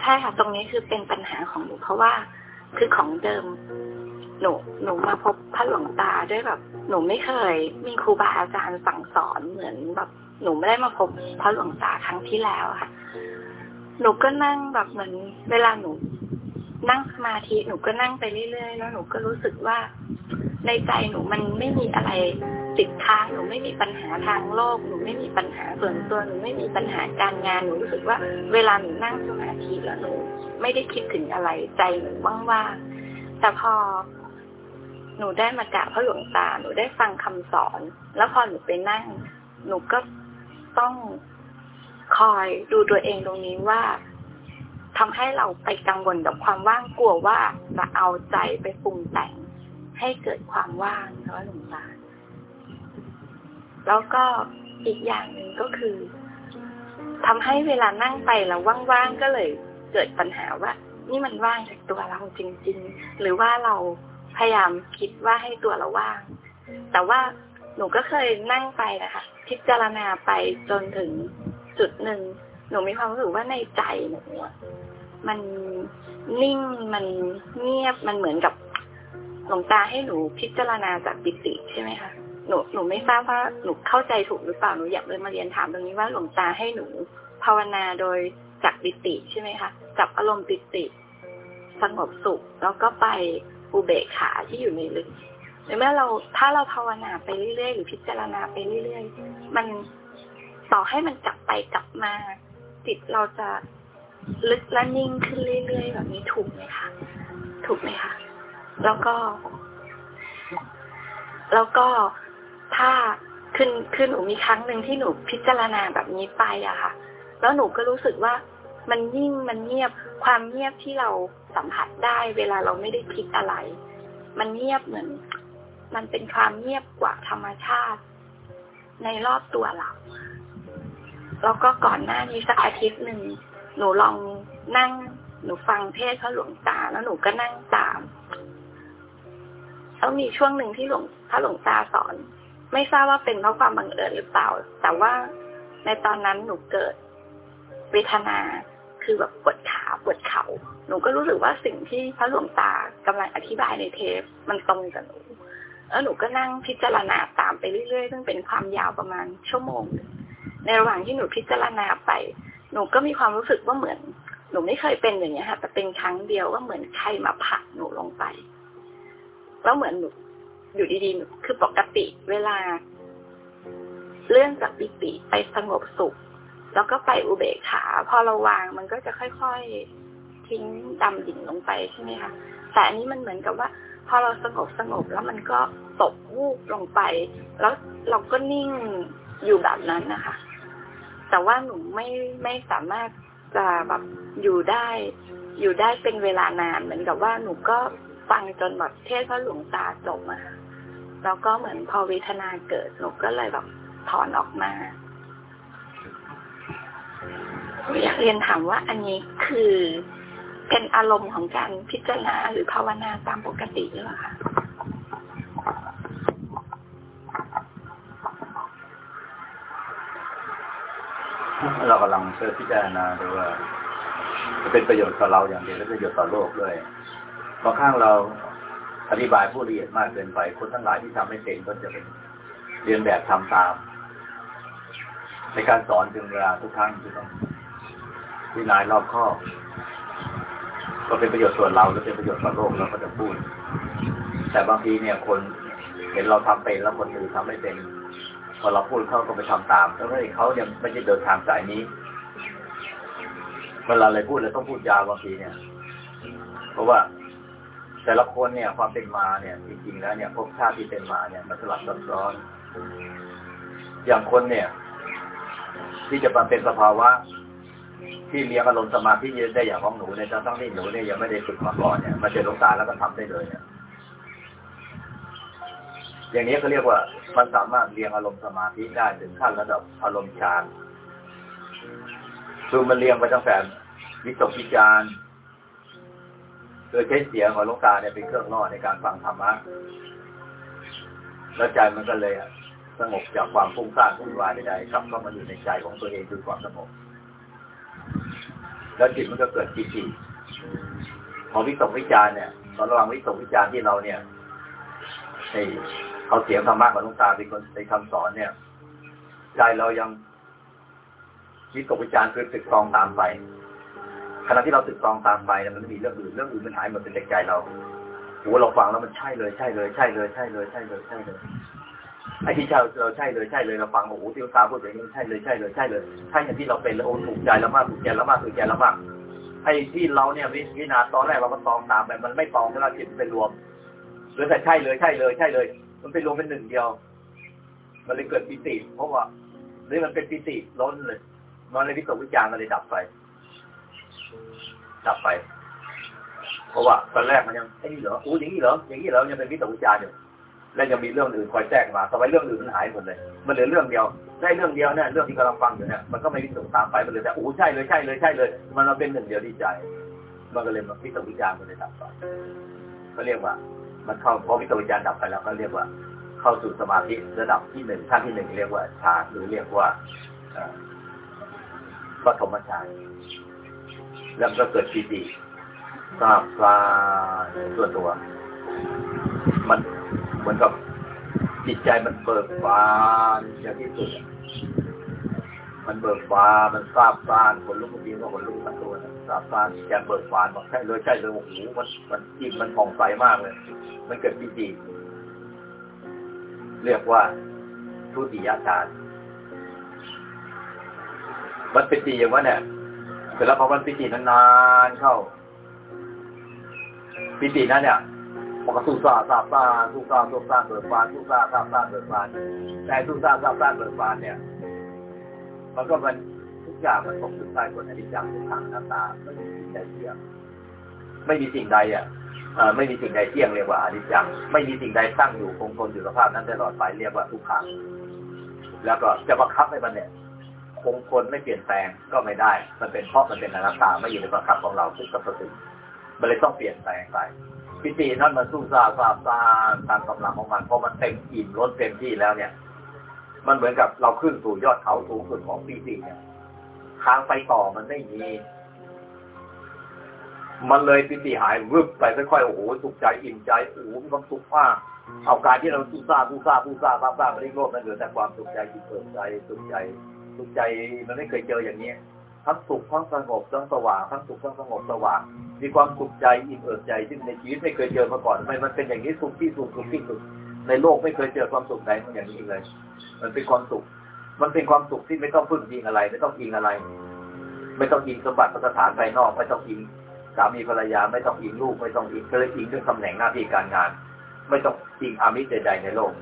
ใช่ค่ะตรงนี้คือเป็นปัญหาของหนูเพราะว่าคือของเดิม หนูหนูมาพบพระหลวงตาด้วยแบบ หนูไม่เคย มีครูบาอาจารย์สั่งสอนเหมือนแบบ หนูไม่ได้มาพบพระหลวงตาครั้งที่แล้วค่ะ หนูก็นั่งแบบเหมือนเวลาหนู นั่งสมาธิหนูก็นั่งไปเรื่อยๆแล้วหนูก็รู้สึกว่า ในใจหนูมันไม่มีอะไรติดค้างหนูไม่มีปัญหาทางโลกหนูไม่มีปัญหาส่วนตัวหนูไม่มีปัญหาการงานหนูรู้สึกว่า เวลาหนูนั่งสมาธิแล้วหนู ไม่ได้คิดถึงอะไรใจหนูว่างๆแต่พอ หนูได้มากราบพระหลวงตา หนูได้ฟังคำสอน แล้วพอหนูไปนั่ง หนูก็ต้องคอยดูตัวเองตรงนี้ว่าทำให้เราไปกังวลกับความว่างกลัวว่าจะเอาใจไปปรุงแต่ง ให้เกิดความว่างนะหลวงตาแล้วก็อีกอย่างหนึ่งก็คือทำให้เวลานั่งไปแล้วว่างๆก็เลยเกิดปัญหาว่า นี่มันว่างจากตัวเราจริง ๆ หรือว่าเรา พยายามคิดว่าให้ตัวเราว่าง แต่ว่าหนูก็เคยนั่งไปนะคะพิจารณาไปจนถึงจุดหนึ่งหนูมีความรู้สึกว่าในใจหนูมันนิ่งมันเงียบมันเหมือนกับหลวงตาให้หนูพิจารณาจากปิติใช่ไหมคะหนูหนูไม่ทราบว่าหนูเข้าใจถูกหรือเปล่าหนูอยากเลยมาเรียนถามตรงนี้ว่าหลวงตาให้หนูภาวนาโดยจากปิติใช่ไหมคะจับอารมณ์ปิติสงบสุขแล้วก็ไป อุเบกขาที่อยู่ในลึกในเมื่อเราถ้าเราภาวนาไปเรื่อยๆหรือพิจารณาไปเรื่อยๆมันต่อให้มันกลับไปกลับมา จิตเราจะลึกและนิ่งขึ้นเรื่อยๆแบบนี้ถูกไหมคะถูกไหมคะแล้วก็ แล้วก็ถ้าขึ้นขึ้นหนูมีครั้งหนึ่งที่หนูพิจารณาแบบนี้ไปอะค่ะ แล้วหนูก็รู้สึกว่า มันยิ่งมันเงียบความเงียบที่เราสัมผัสได้ เวลาเราไม่ได้คิดอะไร มันเงียบเหมือน มันเป็นความเงียบกว่าธรรมชาติ ในรอบตัวเราแล้วก็ก่อนหน้านี้สักอาทิตย์หนึ่งหนูลองนั่ง หนูฟังเทศพระหลวงตาแล้วหนูก็นั่งตามแล้วมีช่วงหนึ่งที่หลวงพระหลวงตาสอน ไม่ทราบว่าเป็นเพราะความบังเอิญหรือเปล่า แต่ว่าในตอนนั้นหนูเกิดเวทนา คือแบบปวดขาปวดเขา่าหนูก็รู้สึกว่าสิ่งที่พระหลวงตากำลังอธิบายในเทปมันตรงกับหนูแล้วหนูก็นั่งพิจารณาตามไปเรื่อยๆ ซึ่งเป็นความยาวประมาณชั่วโมง ในระหว่างที่หนูพิจารณาไป หนูก็มีความรู้สึกว่าเหมือน หนูไม่เคยเป็นอย่างนี้ค่ะแต่เป็นครั้งเดียวว่าเหมือนใครมาผลักหนูลงไป แล้วเหมือนหนูอยู่ดีๆ คือปกติเวลาเลื่อนจากปิติไปสงบสุข แล้วก็ไปอุเบกขา พอเราวางมันก็จะค่อยๆทิ้งดำดิ่งลงไปใช่ไหมคะแต่อันนี้มันเหมือนกับว่า พอเราสงบสงบแล้วมันก็ตกวูบลงไป แล้วเราก็นิ่งอยู่แบบนั้นนะคะ แต่ว่าหนูไม่ไม่สามารถจะแบบอยู่ได้ อยู่ได้เป็นเวลานานเหมือนกับว่าหนูก็ฟังจนแบบเทศพระหลวงตาจบมาแล้วก็เหมือนพอเวทนาเกิดหนูก็เลยแบบถอนออกมา อยากเรียนถามว่าอันนี้คือเป็นอารมณ์ของการพิจารณาหรือภาวนาตามปกติหรือเปล่าคะเรากำลังเพื่อพิจารณาดูว่าจะเป็นประโยชน์ต่อเราอย่างเดียวและประโยชน์ต่อโลกด้วยบางครั้งเราอธิบายผู้ละเอียดมากเกินไป คนทั้งหลายที่ทำไม่เป็นก็จะเป็นเรียนแบบทำตาม ในการสอนจึงเวลาทุกครั้งจะต้อง วินัยรอบข้อก็เป็นประโยชน์ส่วนเราและเป็นประโยชน์ต่อโลกเราก็จะพูด แต่บางทีเนี่ยคนเห็นเราทำเป็นแล้วคนอื่นทำไม่เป็นพอเราพูดเขาก็ไปทำตามแล้วเขาเนี่ยไม่ใช่เดินทางสายนี้เวลาอะไรพูดแล้วต้องพูดยาวบางทีเนี่ย เพราะว่าแต่ละคนเนี่ย ความเป็นมาเนี่ยจริงๆแล้วเนี่ยพวกชาติที่เป็นมาเนี่ยมันสลับซับซ้อน อย่างคนเนี่ย ที่จะมาเป็นสภาวะ ที่เรียงอารมณ์สมาธิยืนได้อย่างของหนูเนี่ยจะต้องที่หนูเนี่ยยังไม่ได้ฝึกมาก่อนเนี่ยมาเจอลงตาแล้วก็ทำได้เลยเนี่ยอย่างนี้เขาเรียกว่ามันสามารถเรียงอารมณ์สมาธิได้ถึงขั้นระดับอารมณ์ฌานคือมันเรียงไปตั้งแต่วิตกวิจารโดยใช้เสียงของลูกตาเนี่ยเป็นเครื่องล่อในการฟังธรรมะแล้วใจมันก็เลยสงบจากความฟุ้งซ่านวุ่นวายใดๆกลับเข้ามาอยู่ในใจของตัวเองคือความสงบ แล้วจิตมันก็เกิดจิตจิพอวิตกวิจารเนี่ย ตอนระหว่างวิตกวิจารที่เราเนี่ยเขาเสียงธรรมะของลุงตาเป็นคนในคำสอนเนี่ยใจเรายังคิดตกวิจารคือตึกตองตามไปขณะที่เราตึกตองตามไปเนี่ยมันไม่มีเรื่องอื่นเรื่องอื่นมันหายหมดเป็นใจเราโอ้เราฟังแล้วมันใช่เลยใช่เลยใช่เลยใช่เลยใช่เลยใช่เลย ไอ้ที่เราเราใช่เลยใช่เลยเราฟังโอ้โหที่ตาพูดอย่างนี้ใช่เลยใช่เลยใช่เลยใช่อย่างที่เราเป็นแล้วโอ้ถูกใจแล้วมากถูกใจแล้วมากถูกใจแล้วมากไอ้ที่เราเนี่ยวินาตอนแรกเราก็ตองตามไปมันไม่ตองแล้วเราจิตไปรวมหรือแต่ใช่เลยใช่เลยใช่เลย มันไปรวมเป็นหนึ่งเดียว มันเลยเกิดปิติเพราะว่าหรือมันเป็นปิติล้นเลยมันเลยวิตกวิจารณ์มันเลยดับไป ดับไป เพราะว่าตอนแรกมันยังไอ้นี่เหรออู้อย่างนี้เหรออย่างนี้เหรอยังเป็นวิตกวิจารณ์อยู่ แล้วยังมีเรื่องอื่นคอยแทรกมาต่อไปเรื่องอื่นมันหายหมดเลย มันเหลือเรื่องเดียวได้เรื่องเดียวเนี่ยเรื่องที่กำลังฟังอยู่เนี่ยมันก็ไม่วิตกตามไปมันเลยแต่อู้ใช่เลยใช่เลยใช่เลย มันมาเป็นหนึ่งเดียวที่ใจ มันก็เลยมาวิตกวิจารณ์มันเลยดับไปก็เรียกว่า มันเข้าพอวิตกวิจารณ์ดับไปแล้วก็เรียกว่า เข้าสู่สมาธิระดับที่หนึ่งขั้นที่หนึ่งเรียกว่าฌานหรือเรียกว่าปฐมฌานแล้วก็เกิดปีติทราบปลาตัวตัว มัน เหมือนกับจิตใจมันเบิกบานอย่างที่สุด มันเบิกบานมันทราบซ่านคนลุกจริงว่าคนลุกทั้งตัวนะทราบซ่านแกเบิกบานบอกใช่เลยใช่เลยโอ้โหมันมันจิตมันผ่องใสมากเลย มันเกิดปีติเรียกว่าทุติยฌานมันเป็นปีอย่างว่าเนี่ยเสร็จแล้วพอมันปีตินานๆเข้าปีตินั้นเนี่ย มันก็สู้ซ่าซาบซ่าสู้ซ่าสู้ซ่าเบิกบานสู้ซ่าซาบซ่าเบิกบานแต่สู้ซ่าซาบซ่าเบิกบานเนี่ย มันก็มันทุกอย่างมันตกอยู่ใต้กฎอนิจจังทุกขังหน้าตาไม่มีสิ่งใดเที่ยงไม่มีสิ่งใดอะไม่มีสิ่งใดเที่ยงเรียกว่าอนิจจังไม่มีสิ่งใดตั้งอยู่คงทนอยู่สภาพนั้นตลอดไปเรียกว่าทุกขังแล้วก็จะบังคับให้มันเนี่ยคงทนไม่เปลี่ยนแปลงก็ไม่ได้ มันเป็นเพราะมันเป็นอนัตตาไม่อยู่ในบังคับของเราทุกกับสิ่งมันเลยต้องเปลี่ยนแปลงไป ปิตินั้นมันสู้ซาซาซาตามกำลังของมันพอมันเต็มอิ่มล้นเต็มที่แล้วเนี่ย มันเหมือนกับเราขึ้นสู่ยอดเขาสูงสุดของปิติเนี่ยทางไปต่อมันไม่มี มันเลยปิติหายวึบไปค่อยๆโอ้โหสุขใจอิ่มใจโอ้โหมีความสุขมากเอาการที่เราสู้ซาสู้ซาสู้ซาซาซาไม่ได้โลภมันเหลือแต่ความสุขใจอิ่มเอิบใจสุขใจสุขใจมันไม่เคยเจออย่างนี้ทั้งสุขทั้งสงบทั้งสว่างทั้งสุขทั้งสงบสว่าง มีความสุขใจอิ่มเอิบใจซึ่งในชีวิตไม่เคยเจอมาก่อนไม่มันเป็นอย่างนี้สุขที่สุดสุขที่สุดในโลกไม่เคยเจอความสุขใดอย่างนี้เลย มันเป็นความสุข มันเป็นความสุขที่ไม่ต้องพึ่งพิงอะไร ไม่ต้องอิงอะไร ไม่ต้องอิงสมบัติสถานภายนอกไม่ต้องอิงสามีภรรยาไม่ต้องอิงลูก ไม่ต้องอิงเคยอิงเรื่องตำแหน่งหน้าที่การงาน ไม่ต้องอิงอามิตรใดๆในโลก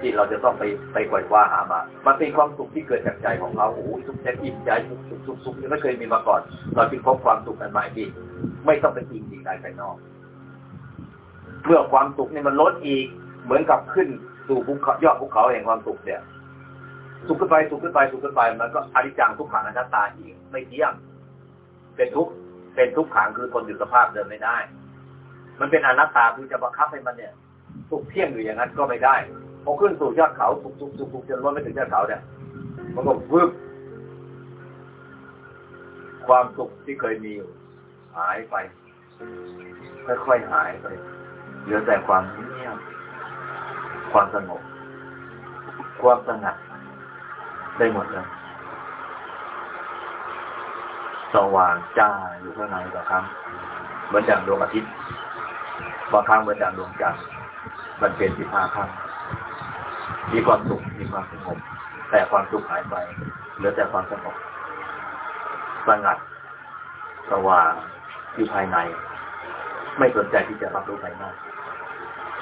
ที่เราจะต้องไปไปกวคว้าหามา มันเป็นความสุขที่เกิดจากใจของเรา โอ้ยสุขใจอิ่มใจสุขสุขสุขสุขที่ไม่เคยมีมาก่อน เราจึงพบความสุขอันใหม่ที่ไม่ต้องไปอิงสิ่งใดภายนอก เมื่อความสุขนี่มันลดอีก เหมือนกับขึ้นสู่ภูเขายอดภูเขาแห่งความสุขเนี่ย สุขขึ้นไปสุขขึ้นไปสุขขึ้นไป มันก็อนิจจังทุกขังอนัตตาอีกไม่เที่ยง เป็นทุกเป็นทุกขังคือทนอยู่สภาพเดิมไม่ได้ มันเป็นอนัตตาคือจะบังคับให้มันเนี่ยสุขเที่ยงอยู่อย่างนั้นก็ไม่ได้ พอขึ้นสู่ยอดเขาสุกสุกสุกสุกจนล้นไม่ถึงยอดเขาเนี่ยมันก็วืบความสุขที่เคยมีอยู่หายไปค่อยๆหายไปเหลือแต่ความเงียบความสงบความสงัดได้หมดเลยสว่างจ้าอยู่ข้างในบางครั้งเหมือนอย่างดวงอาทิตย์บางครั้งเหมือนอย่างดวงจันทร์มันเป็นสิบห้าครั้ง มีความสุขมีความสงบแต่ความสุขหายไปเหลือแต่ความสงบสงัดสว่างอยู่ภายใน ไม่สนใจที่จะรับรู้ภายนอก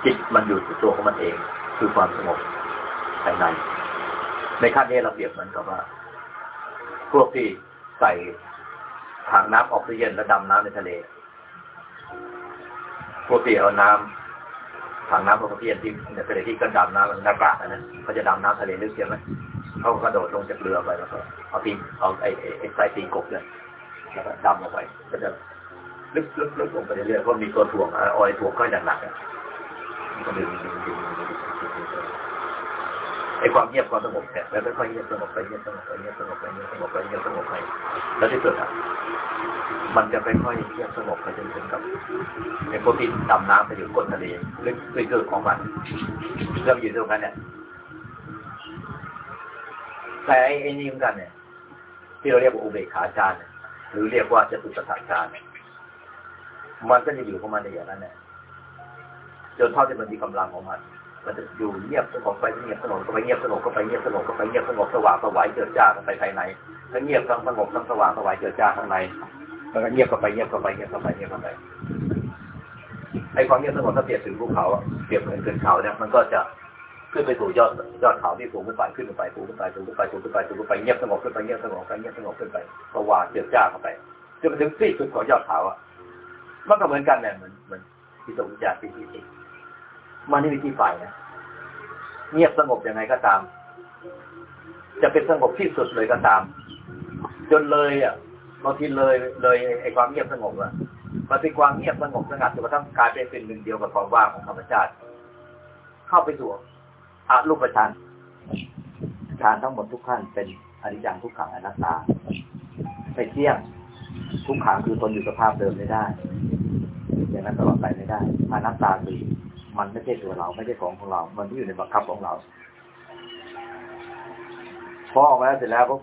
จิตมันอยู่ที่ตัวของมันเอง คือความสงบภายใน ในขั้นนี้เราเปรียบเหมือนกับว่า พวกที่ใส่ถังน้ำออกซิเจนและดำน้ำในทะเล พวกที่เอาน้ำ ถังน้ำออกซิเจนที่ในทะเลที่ก็ดำน้ำหน้ากาศนะเขาจะดำน้ำทะเลลึกใช่ไหมเขากระโดดลงจากเรือไปแล้วก็เอาตีนเอาไอ้ไอ้สายตีนกบเนี่ยแล้วก็ดำลงไป ก็จะลึกลึกลึกลงไปเรื่อยๆเพราะมีตัวถ่วงออยถ่วงก็อย่างหนักอะก็ดึงดึงดึง ไอ้ความเงียบความสงบแค่แล้วค่อยเงียบสงบไปเงียบสงบไปเงียบสงบไปเงียบสงบไปเงียบสงบไปแล้วที่สุดอะมันจะค่อยๆเงียบสงบไปจนถึงกับไอ้พวกที่ดำน้ำไปอยู่ก้นทะเลลึกลึกของมันเริ่มอยู่ตรงนั้นเนี่ยแต่ไอ้นี่เหมือนกันเนี่ย ที่เราเรียกว่าอุเบกขาจารย์รือเรียกว่าจตุสถานการมันก็จะอยู่ของมันในอย่างนั้นแหละจนเท่าที่มันมีกำลังของมัน มันจะอยู่เงียบสงบไปเงียบสงบก็ไปเงียบสงบก็ไปเงียบสงบก็ไปเงียบสงบสว่างสวายเจิดจ้ากันไปภายในทั้งเงียบทั้งสงบทั้งสว่างสวายเจิดจ้าข้างในมันก็เงียบก็ไปเงียบก็ไปเงียบก็ไปเงียบก็ไปไอ้ความเงียบสงบถ้าเปรียบถึงภูเขาเปรียบเหมือนเกินเขาเนี่ยมันก็จะขึ้นไปสู่ยอดยอดเขาที่สูงขึ้นไปขึ้นไปสูงขึ้นไปสูงขึ้นไปสูงขึ้นไปสูงขึ้นไปเงียบสงบขึ้นไปเงียบสงบไปเงียบสงบขึ้นไปสว่างเจิดจ้าเข้าไปจนถึงที่สุดของยอดเขาอะมันก็เหมือนกันเนี่ยเหมือนเหมือนที่ตรงจากที่ที่ มันนี่มีที่ฝ่ายนะเงียบสงบยังไงก็ตาม จะเป็นสงบที่สุดเลยก็ตาม จนเลยอะบางทีเลยเลยไอ้ความเงียบสงบอะมันเป็นความเงียบสงบสงัดจนกระทั่งกลายเป็นเป็นหนึ่งเดียวกับความว่างของธรรมชาติ เข้าไปสู่อารูปฌานฌานทั้งหมดทุกขั้นเป็นอนิจจังทุกขังอนัตตาไปเที่ยงทุกขังคือทนอยู่สภาพเดิมไม่ได้ อย่างนั้นตลอดไปไม่ได้อนัตตาคือ มันไม่ใช่ตัวเรา ไม่ใช่ของของเรา มันที่อยู่ในบังคับของเราพอออกมาแล้วเสร็จแล้วก็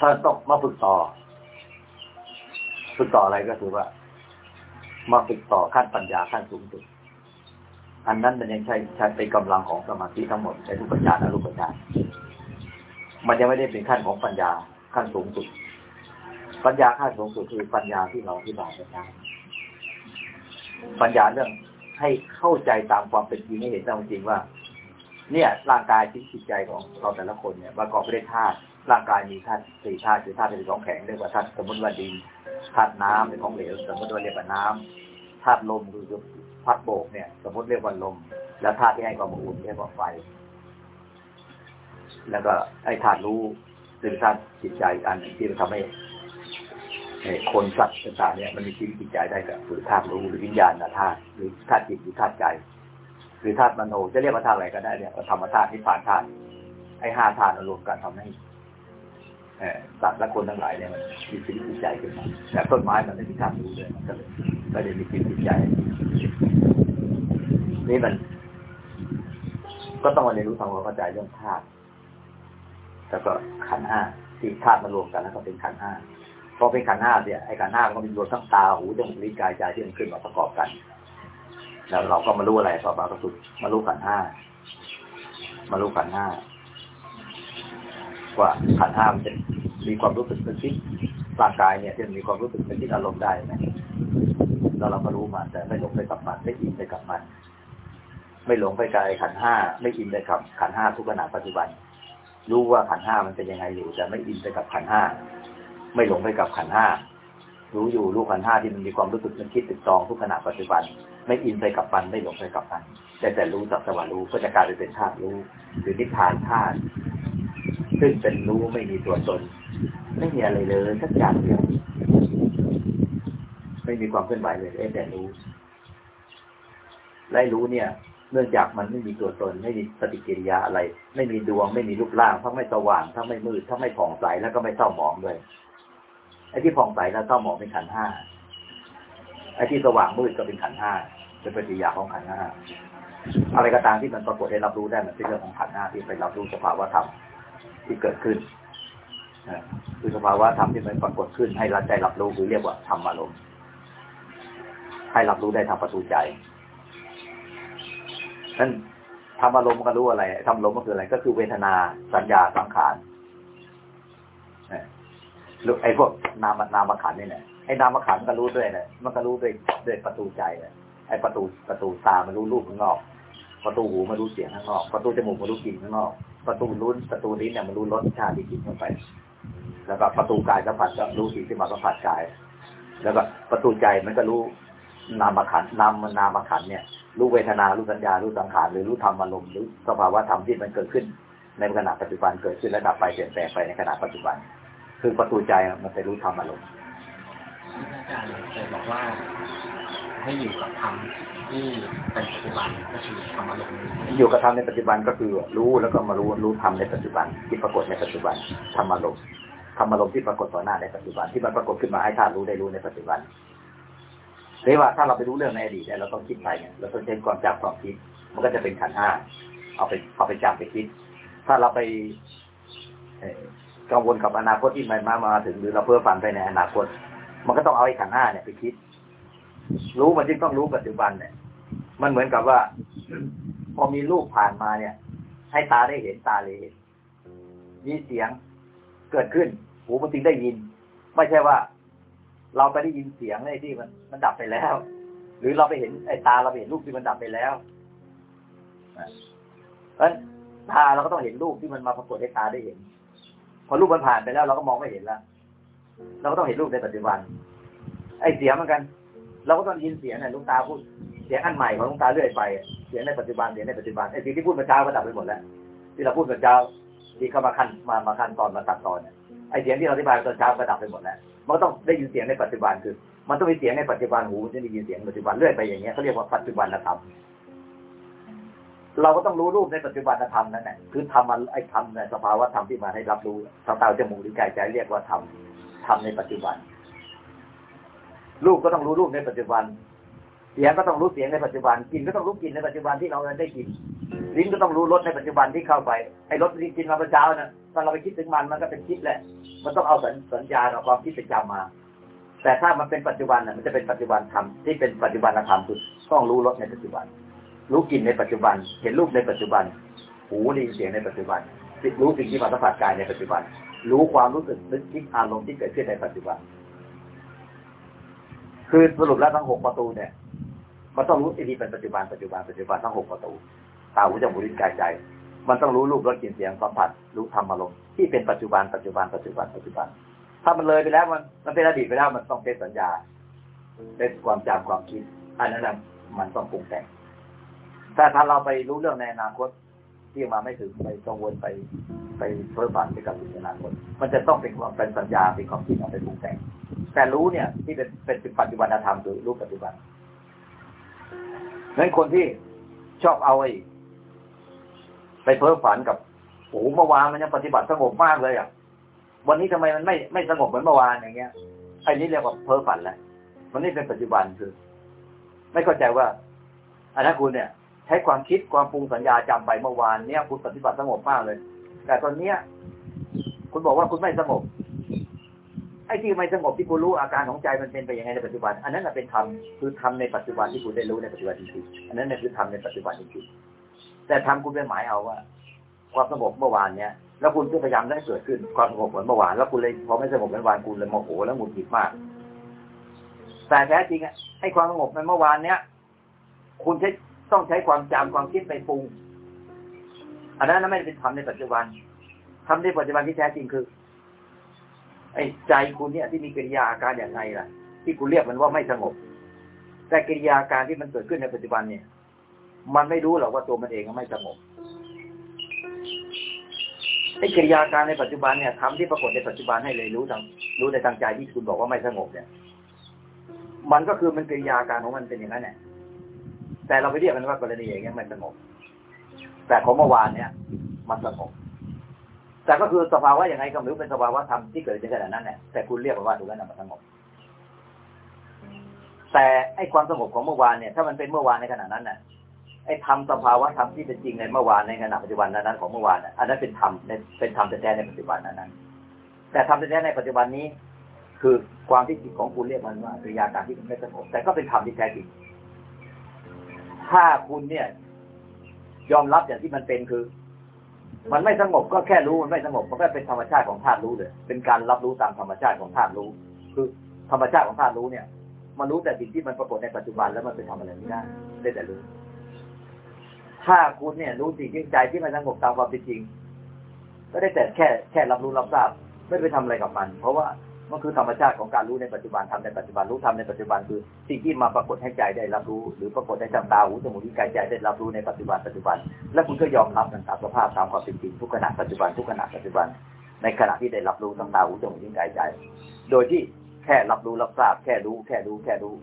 ท่านต้องมาฝึกต่อ ฝึกต่ออะไรก็คือว่า มาฝึกต่อขั้นปัญญาขั้นสูงสุดอันนั้นมันยังใช้ใช้เป็นกำลังของสมาธิทั้งหมดใช้รูปฌานอรูปฌามันยังไม่ได้เป็นขั้นของปัญญาขั้นสูงสุด ปัญญาขั้นสูงสุดคือปัญญาที่เราที่บายไปได้ปัญญาเรื่อง ให้เข้าใจตามความเป็นจริงให้เห็นตามจริงว่า เนี่ยร่างกายจิตใจของเราแต่ละคนเนี่ยประกอบไปด้วยธาตุร่างกายมีธาตุสี่ธาตุคือธาตุเป็นของแข็งเรียกว่าธาตุสมมติว่าดินธาตุน้ำเป็นของเหลวสมมติว่าเรียกว่าน้ำธาตุลมคือพัดโบกเนี่ย สมมติเรียกว่าลม แล้วธาตุที่ให้ความอุ่นเรียกว่าไฟ แล้วก็ไอ้ธาตุรู้คือธาตุจิตใจอันที่มันทำให้ คนสัตว์ต่างๆเนี่ยมันมีชีวิตจิตใจได้กับหรือธาตุรู้หรือวิญญาณธาตุหรือธาตุจิตหรือธาตุใจ หรือธาตุมโนจะเรียกว่าธาตุอะไรก็ได้เนี่ยธรรมธาตุนิพพานธาตุไอ้ห้าธาตุรวมกันทำให้สัตว์และคนทั้งหลายเนี่ยมันมีชีวิตจิตใจขึ้นมาแต่ต้นไม้มันไม่มีธาตุรู้เลยมันก็เลยก็เลยมีชีวิตจิตใจ นี่มัน ก็ต้องมาเรียนรู้ทำความเข้าใจเรื่องธาตุแล้วก็ขันห้าที่ธาตุมารวมกันแล้วก็เป็นขันห้า พอเป็นขันห้าเนี่ยไอ้ขันห้ามันก็มีรวมทั้งตาหูจมูกลิ้นกายใจที่มันขึ้นมาประกอบกัน แล้วเราก็มารู้อะไรต่อมาก็คือมารู้ขันห้ามารู้ขันห้าว่าขันห้ามันจะมีความรู้สึกเป็นชิ้นร่างกายเนี่ยที่มีความรู้สึกเป็นชิ้นอารมณ์ได้ไหมแล้วเราก็รู้มาแต่ไม่หลงไปกับมันไม่อินไปกับมัน ไม่หลงไปกายขันห้าไม่อินไปกับขันห้าทุกขณะปัจจุบัน รู้ว่าขันห้ามันเป็นยังไงอยู่แต่ไม่อินไปกับขันห้า ไม่หลงไปกับขันห้ารู้อยู่รู้ขันห้าที่มันมีความรู้สึกมันคิดติดตองทุกขณะปัจจุบัน ไม่อินไปกับมันไม่หลงไปกับมันแต่แต่รู้จักสวารู้ก็จะกลายเป็นธาตุรู้ หรือนิพพานธาตุซึ่งเป็นรู้ไม่มีตัวตน ไม่มีอะไรเลยสักอย่างเดียวไม่มีความเคลื่อนไหวเลยแต่รู้ไล่รู้เนี่ยเนื่องจากมันไม่มีตัวตน ไม่มีปฏิกิริยาอะไร ไม่มีดวง ไม่มีรูปร่างทั้งไม่สว่างทั้งไม่มืดทั้งไม่ผ่องใสแล้วก็ไม่เศร้าหมองด้วย ไอ้ที่ผ่องใสแล้วเศร้าหมองเป็นขันห้าไอ้ที่สว่างมืดก็เป็นขันห้าเป็นปฏิยาของขันห้าอะไรก็ตามที่มันปรากฏได้รับรู้ได้มันเป็นเรื่องของขันห้าที่ไปรับรู้สภาวะธรรมที่เกิดขึ้นคือสภาวะธรรมที่มันปรากฏขึ้น ให้รับใจรับรู้คือเรียกว่าธรรมอารมณ์ให้รับรู้ได้ทางประตูใจนั้นธรรมอารมณ์ก็รู้อะไรธรรมอารมณ์ก็คืออะไร ก็คือเวทนาสัญญาสังขาร ไอ้พวกนามนามขันนี่แหละไอ้นามขันก็รู้ด้วยนะมันก็รู้ด้วยด้วยประตูใจเลยไอ้ประตูประตูตามันรู้รูปข้างนอก ประตูหูมันรู้เสียงข้างนอก ประตูจมูกมันรู้กลิ่นข้างนอก ประตูลุ้นประตูลิ้นเนี่ยมันรู้รสชาติที่กินเข้าไป แล้วก็ประตูกายสัมผัสก็รู้สิ่งที่มาสัมผัสกาย แล้วก็ประตูใจมันก็รู้นามขันนามนามขันเนี่ยรู้เวทนา รู้สัญญา รู้สังขาร หรือรู้ธรรมอารมณ์หรือสภาวะธรรมที่มันเกิดขึ้น ในขณะปัจจุบันเกิดขึ้นและดับไปเปลี่ยนแปลงไปในขณะปัจจุบัน คือประตูใจมันจะรู้ธรรมอารมณ์อาจารย์เคยบอกว่าให้อยู่กับธรรมที่เป็นปัจจุบันก็คือธรรมอารมณ์อยู่กับธรรมในปัจจุบันก็คือรู้แล้วก็มารู้รู้ธรรมในปัจจุบัน ที่ปรากฏในปัจจุบันธรรมอารมณ์ธรรมอารมณ์ที่ปรากฏต่อหน้าในปัจจุบันที่มันปรากฏขึ้นมาให้ธาตุรู้ได้รู้ในปัจจุบันเรียกว่าถ้าเราไปรู้เรื่องในอดีตเราต้องคิดไปเนี่ยเราต้องใช้ความจำความคิด มันก็จะเป็นขันห้าเอาไปเอาไปจำไปคิด ถ้าเราไป กังวลกับอนาคตที่มันมามาถึงหรือเราเพ้อฝันไปในอนาคต มันก็ต้องเอาไอ้ขันห้าเนี่ยไปคิด รู้มันจึงต้องรู้ปัจจุบันเนี่ย มันเหมือนกับว่า พอมีรูปผ่านมาเนี่ย ให้ตาได้เห็นตาเลยเห็นมีเสียงเกิดขึ้น หูมันจึงได้ยิน ไม่ใช่ว่า เราไปได้ยินเสียงไอ้ที่มันมันดับไปแล้ว หรือเราไปเห็นไอ้ตาเราไปเห็นรูปที่มันดับไปแล้วเพราะตาเราก็ต้องเห็นรูปที่มันมาปรากฏให้ตาได้เห็น พอรูปมันผ่านไปแล้ว เราก็มองไม่เห็นแล้วเราก็ต้องเห็นรูปในปัจจุบัน ไอ้เสียงเหมือนกัน เราก็ต้องยินเสียงเนี่ยลูกตาพูดเสียงอันใหม่ของลูกตาเรื่อยไป เสียงในปัจจุบันเสียงในปัจจุบันไอ้สิ่งที่พูดเมื่อเช้าก็ดับไปหมดแล้วที่เราพูดเมื่อเช้าที่เข้ามาขั้นมามาขั้นตอนมาตัดตอนเนี่ยไอ้เสียงที่เราอธิบายตอนเช้าก็ดับไปหมดแล้วมันก็ต้องได้ยินเสียงในปัจจุบันคือ มันต้องมีเสียงในปัจจุบันหูมันจะได้ยินเสียงปัจจุบันเรื่อยไปอย่างเงี้ยเขาเรียกว่าปัจจุบันธรรม เราก็ต้องรู้รูปในปัจจุบันธรรมนั่นแหละคือทำมันไอ้ทำในสภาวะธรรมที่มาให้รับรู้ทางตาจมูกลิ้นกายใจเรียกว่าธรรมธรรมในปัจจุบัน รูปก็ต้องรู้รูปในปัจจุบัน เสียงก็ต้องรู้เสียงในปัจจุบันกินก็ต้องรู้กินในปัจจุบันที่เราได้กินลิ้นก็ต้องรู้รสในปัจจุบันที่เข้าไปไอ้รสที่กินมาเมื่อเช้านะตอนเราไปคิดถึงมันมันก็เป็นคิดแหละ มันต้องเอาสัญสัญญาเอาความคิดไปจำมา แต่ถ้ามันเป็นปัจจุบันน่ะมันจะเป็นปัจจุบันธรรมที่เป็นปัจจุบันธรรมคือต้องรู้รสในปัจจุบัน รู้กลิ่นในปัจจุบัน เห็นรูปในปัจจุบัน หูได้ยินเสียงในปัจจุบันรู้สิ่งที่มาสัมผัสกายในปัจจุบัน รู้ความรู้สึกนึกคิดอารมณ์ที่เกิดขึ้นในปัจจุบัน คือสรุปแล้วทั้งหกประตูเนี่ยมันต้องรู้สิ่งที่เป็นปัจจุบันปัจจุบันปัจจุบันทั้งหกประตูตาหูจมูกลิ้นกายใจ มันต้องรู้รูปรสกลิ่นเสียงสัมผัสรู้ธรรมอารมณ์ที่เป็นปัจจุบันปัจจุบันปัจจุบันปัจจุบัน ถ้ามันเลยไปแล้วมันมันเป็นอดีตไปแล้วมันต้องเป็นสัญญาเป็นความจำความคิดอันนั้นมันต้องปรุงแต่ง ถ้าถ้าเราไปรู้เรื่องในอนาคตที่มาไม่ถึงไปกังวลไปไปเพ้อฝันไปกับสิ่งอนาคตมันจะต้องเป็นความเป็นสัญญาเป็นความคิดเอาไปปรุงแต่งแต่รู้เนี่ย ที่เป็นเป็นปัจจุบันธรรมคือรู้ปัจจุบันนั้นคนที่ชอบเอาไอ้ไปเพ้อฝันกับโอ้โหเมื่อวานมันยังปฏิบัติสงบมากเลยอะ วันนี้ทำไมมันไม่ไม่สงบเหมือนเมื่อวานอย่างเงี้ยไอ้นี้เรียกว่าเพ้อฝันแหละมันนี่เป็นปัจจุบันคือ ไม่เข้าใจว่าอนนั้นคุณเนี่ย ช้ความคิดความปรุงสัญญาจำไปเมื่อวานเนี่ยคุณปฏิบัติสงบมากเลย แต่ตอนเนี้ย คุณบอกว่าคุณไม่สงบไอ้ที่ไม่สงบที่คุณรู้อาการของใจมันเป็นไปยังไงในปัจจุบัน อันนั้นเป็นธรรมคือธรรมในปัจจุบันที่คุณได้รู้ในปัจจุบันจริงๆอันนั้นคือธรรมในปัจจุบันจริงๆแต่ธรรมคุณไปหมายเอาว่า ความสงบเมื่อวานเนี้ยแล้วคุณก็พยายามได้เกิดขึ้นความสงบเหมือนเมื่อวานแล้วคุณเลยพอไม่สงบเหมือนเมื่อวานคุณเลยโมโหแล้วหงุดหงิดมาก แต่แท้จริงอะให้ความสงบในเมื่อวานเนี้ยคุณใช้ ต้องใช้ความจำความคิดไปปรุง อันนั้นไม่เป็นธรรมในปัจจุบันทำในปัจจุบันที่แท้จริงคือ ไอ้ใจคุณเนี่ยที่มีกิริยาอาการอย่างไรล่ะ ที่คุณเรียกมันว่าไม่สงบ แต่กิริยาอาการที่มันเกิดขึ้นในปัจจุบันเนี่ย มันไม่รู้หรอกว่าตัวมันเองไม่สงบไอ้กิริยาการในปัจจุบันเนี่ยทำที่ปรากฏในปัจจุบันให้เลยรู้ทางรู้ในทางใจที่คุณบอกว่าไม่สงบเนี่ย มันก็คือมันกิริยาการของมันเป็นอย่างนั้นแหละ แต่เราไปเรียกมันว่ากรณีอย่างเงี้ยมันสงบ แต่ของเมื่อวานเนี่ย มันสงบ แต่ก็คือสภาวะอย่างไรก็ไม่รู้เป็นสภาวะธรรมที่เกิดในขณะนั้นแหละแต่คุณเรียกว่าตรงนั้นมันสงบ แต่ไอ้ความสงบของเมื่อวานเนี่ย ถ้ามันเป็นเมื่อวานในขณะนั้นน่ะไอ้ธรรมสภาวะธรรมที่เป็นจริงในเมื่อวานในขณะปัจจุบันนั้นของเมื่อวานอันนั้นเป็นธรรมเป็นธรรมแท้ในปัจจุบันนั้น แต่ธรรมแท้ในปัจจุบันนี้ คือความที่จิตของคุณเรียกมันว่ากิริยาการที่มันไม่สงบแต่ก็เป็นธรรมที่แท้จริง ถ้าคุณเนี่ย ยอมรับอย่างที่มันเป็นคือ มันไม่สงบก็แค่รู้มันไม่สงบมันก็เป็นธรรมชาติของธาตุรู้เลย เป็นการรับรู้ตามธรรมชาติของธาตุรู้ คือ ธรรมชาติของธาตุรู้เนี่ย มันรู้แต่สิ่งที่มันปรากฏในปัจจุบันแล้วมันไปทำอะไรไม่ได้ได้แต่รู้ ถ้าคุณเนี่ย รู้สิ่งที่ใจที่มันสงบตามความเป็นจริง ก็ได้แต่แค่แค่รับรู้รับทราบ ไม่ไปทำอะไรกับมัน เพราะว่า มันคือธรรมชาติของการรู้ในปัจจุบันทำในปัจจุบันรู้ทำในปัจจุบันคือสิ่งที่มาปรากฏให้ใจได้รับรู้ หรือปรากฏในจำตาหูจมูกลิ้นกายใจได้รับรู้ในปัจจุบันปัจจุบัน แล้วคุณก็ยอมรับมันตามสภาพตามความเป็นจริงทุกขณะปัจจุบันทุกขณะปัจจุบัน ในขณะที่ได้รับรู้ทางตาหูจมูกลิ้นกายใจ โดยที่แค่รับรู้รับทราบแค่รู้ แค่รู้แค่รู้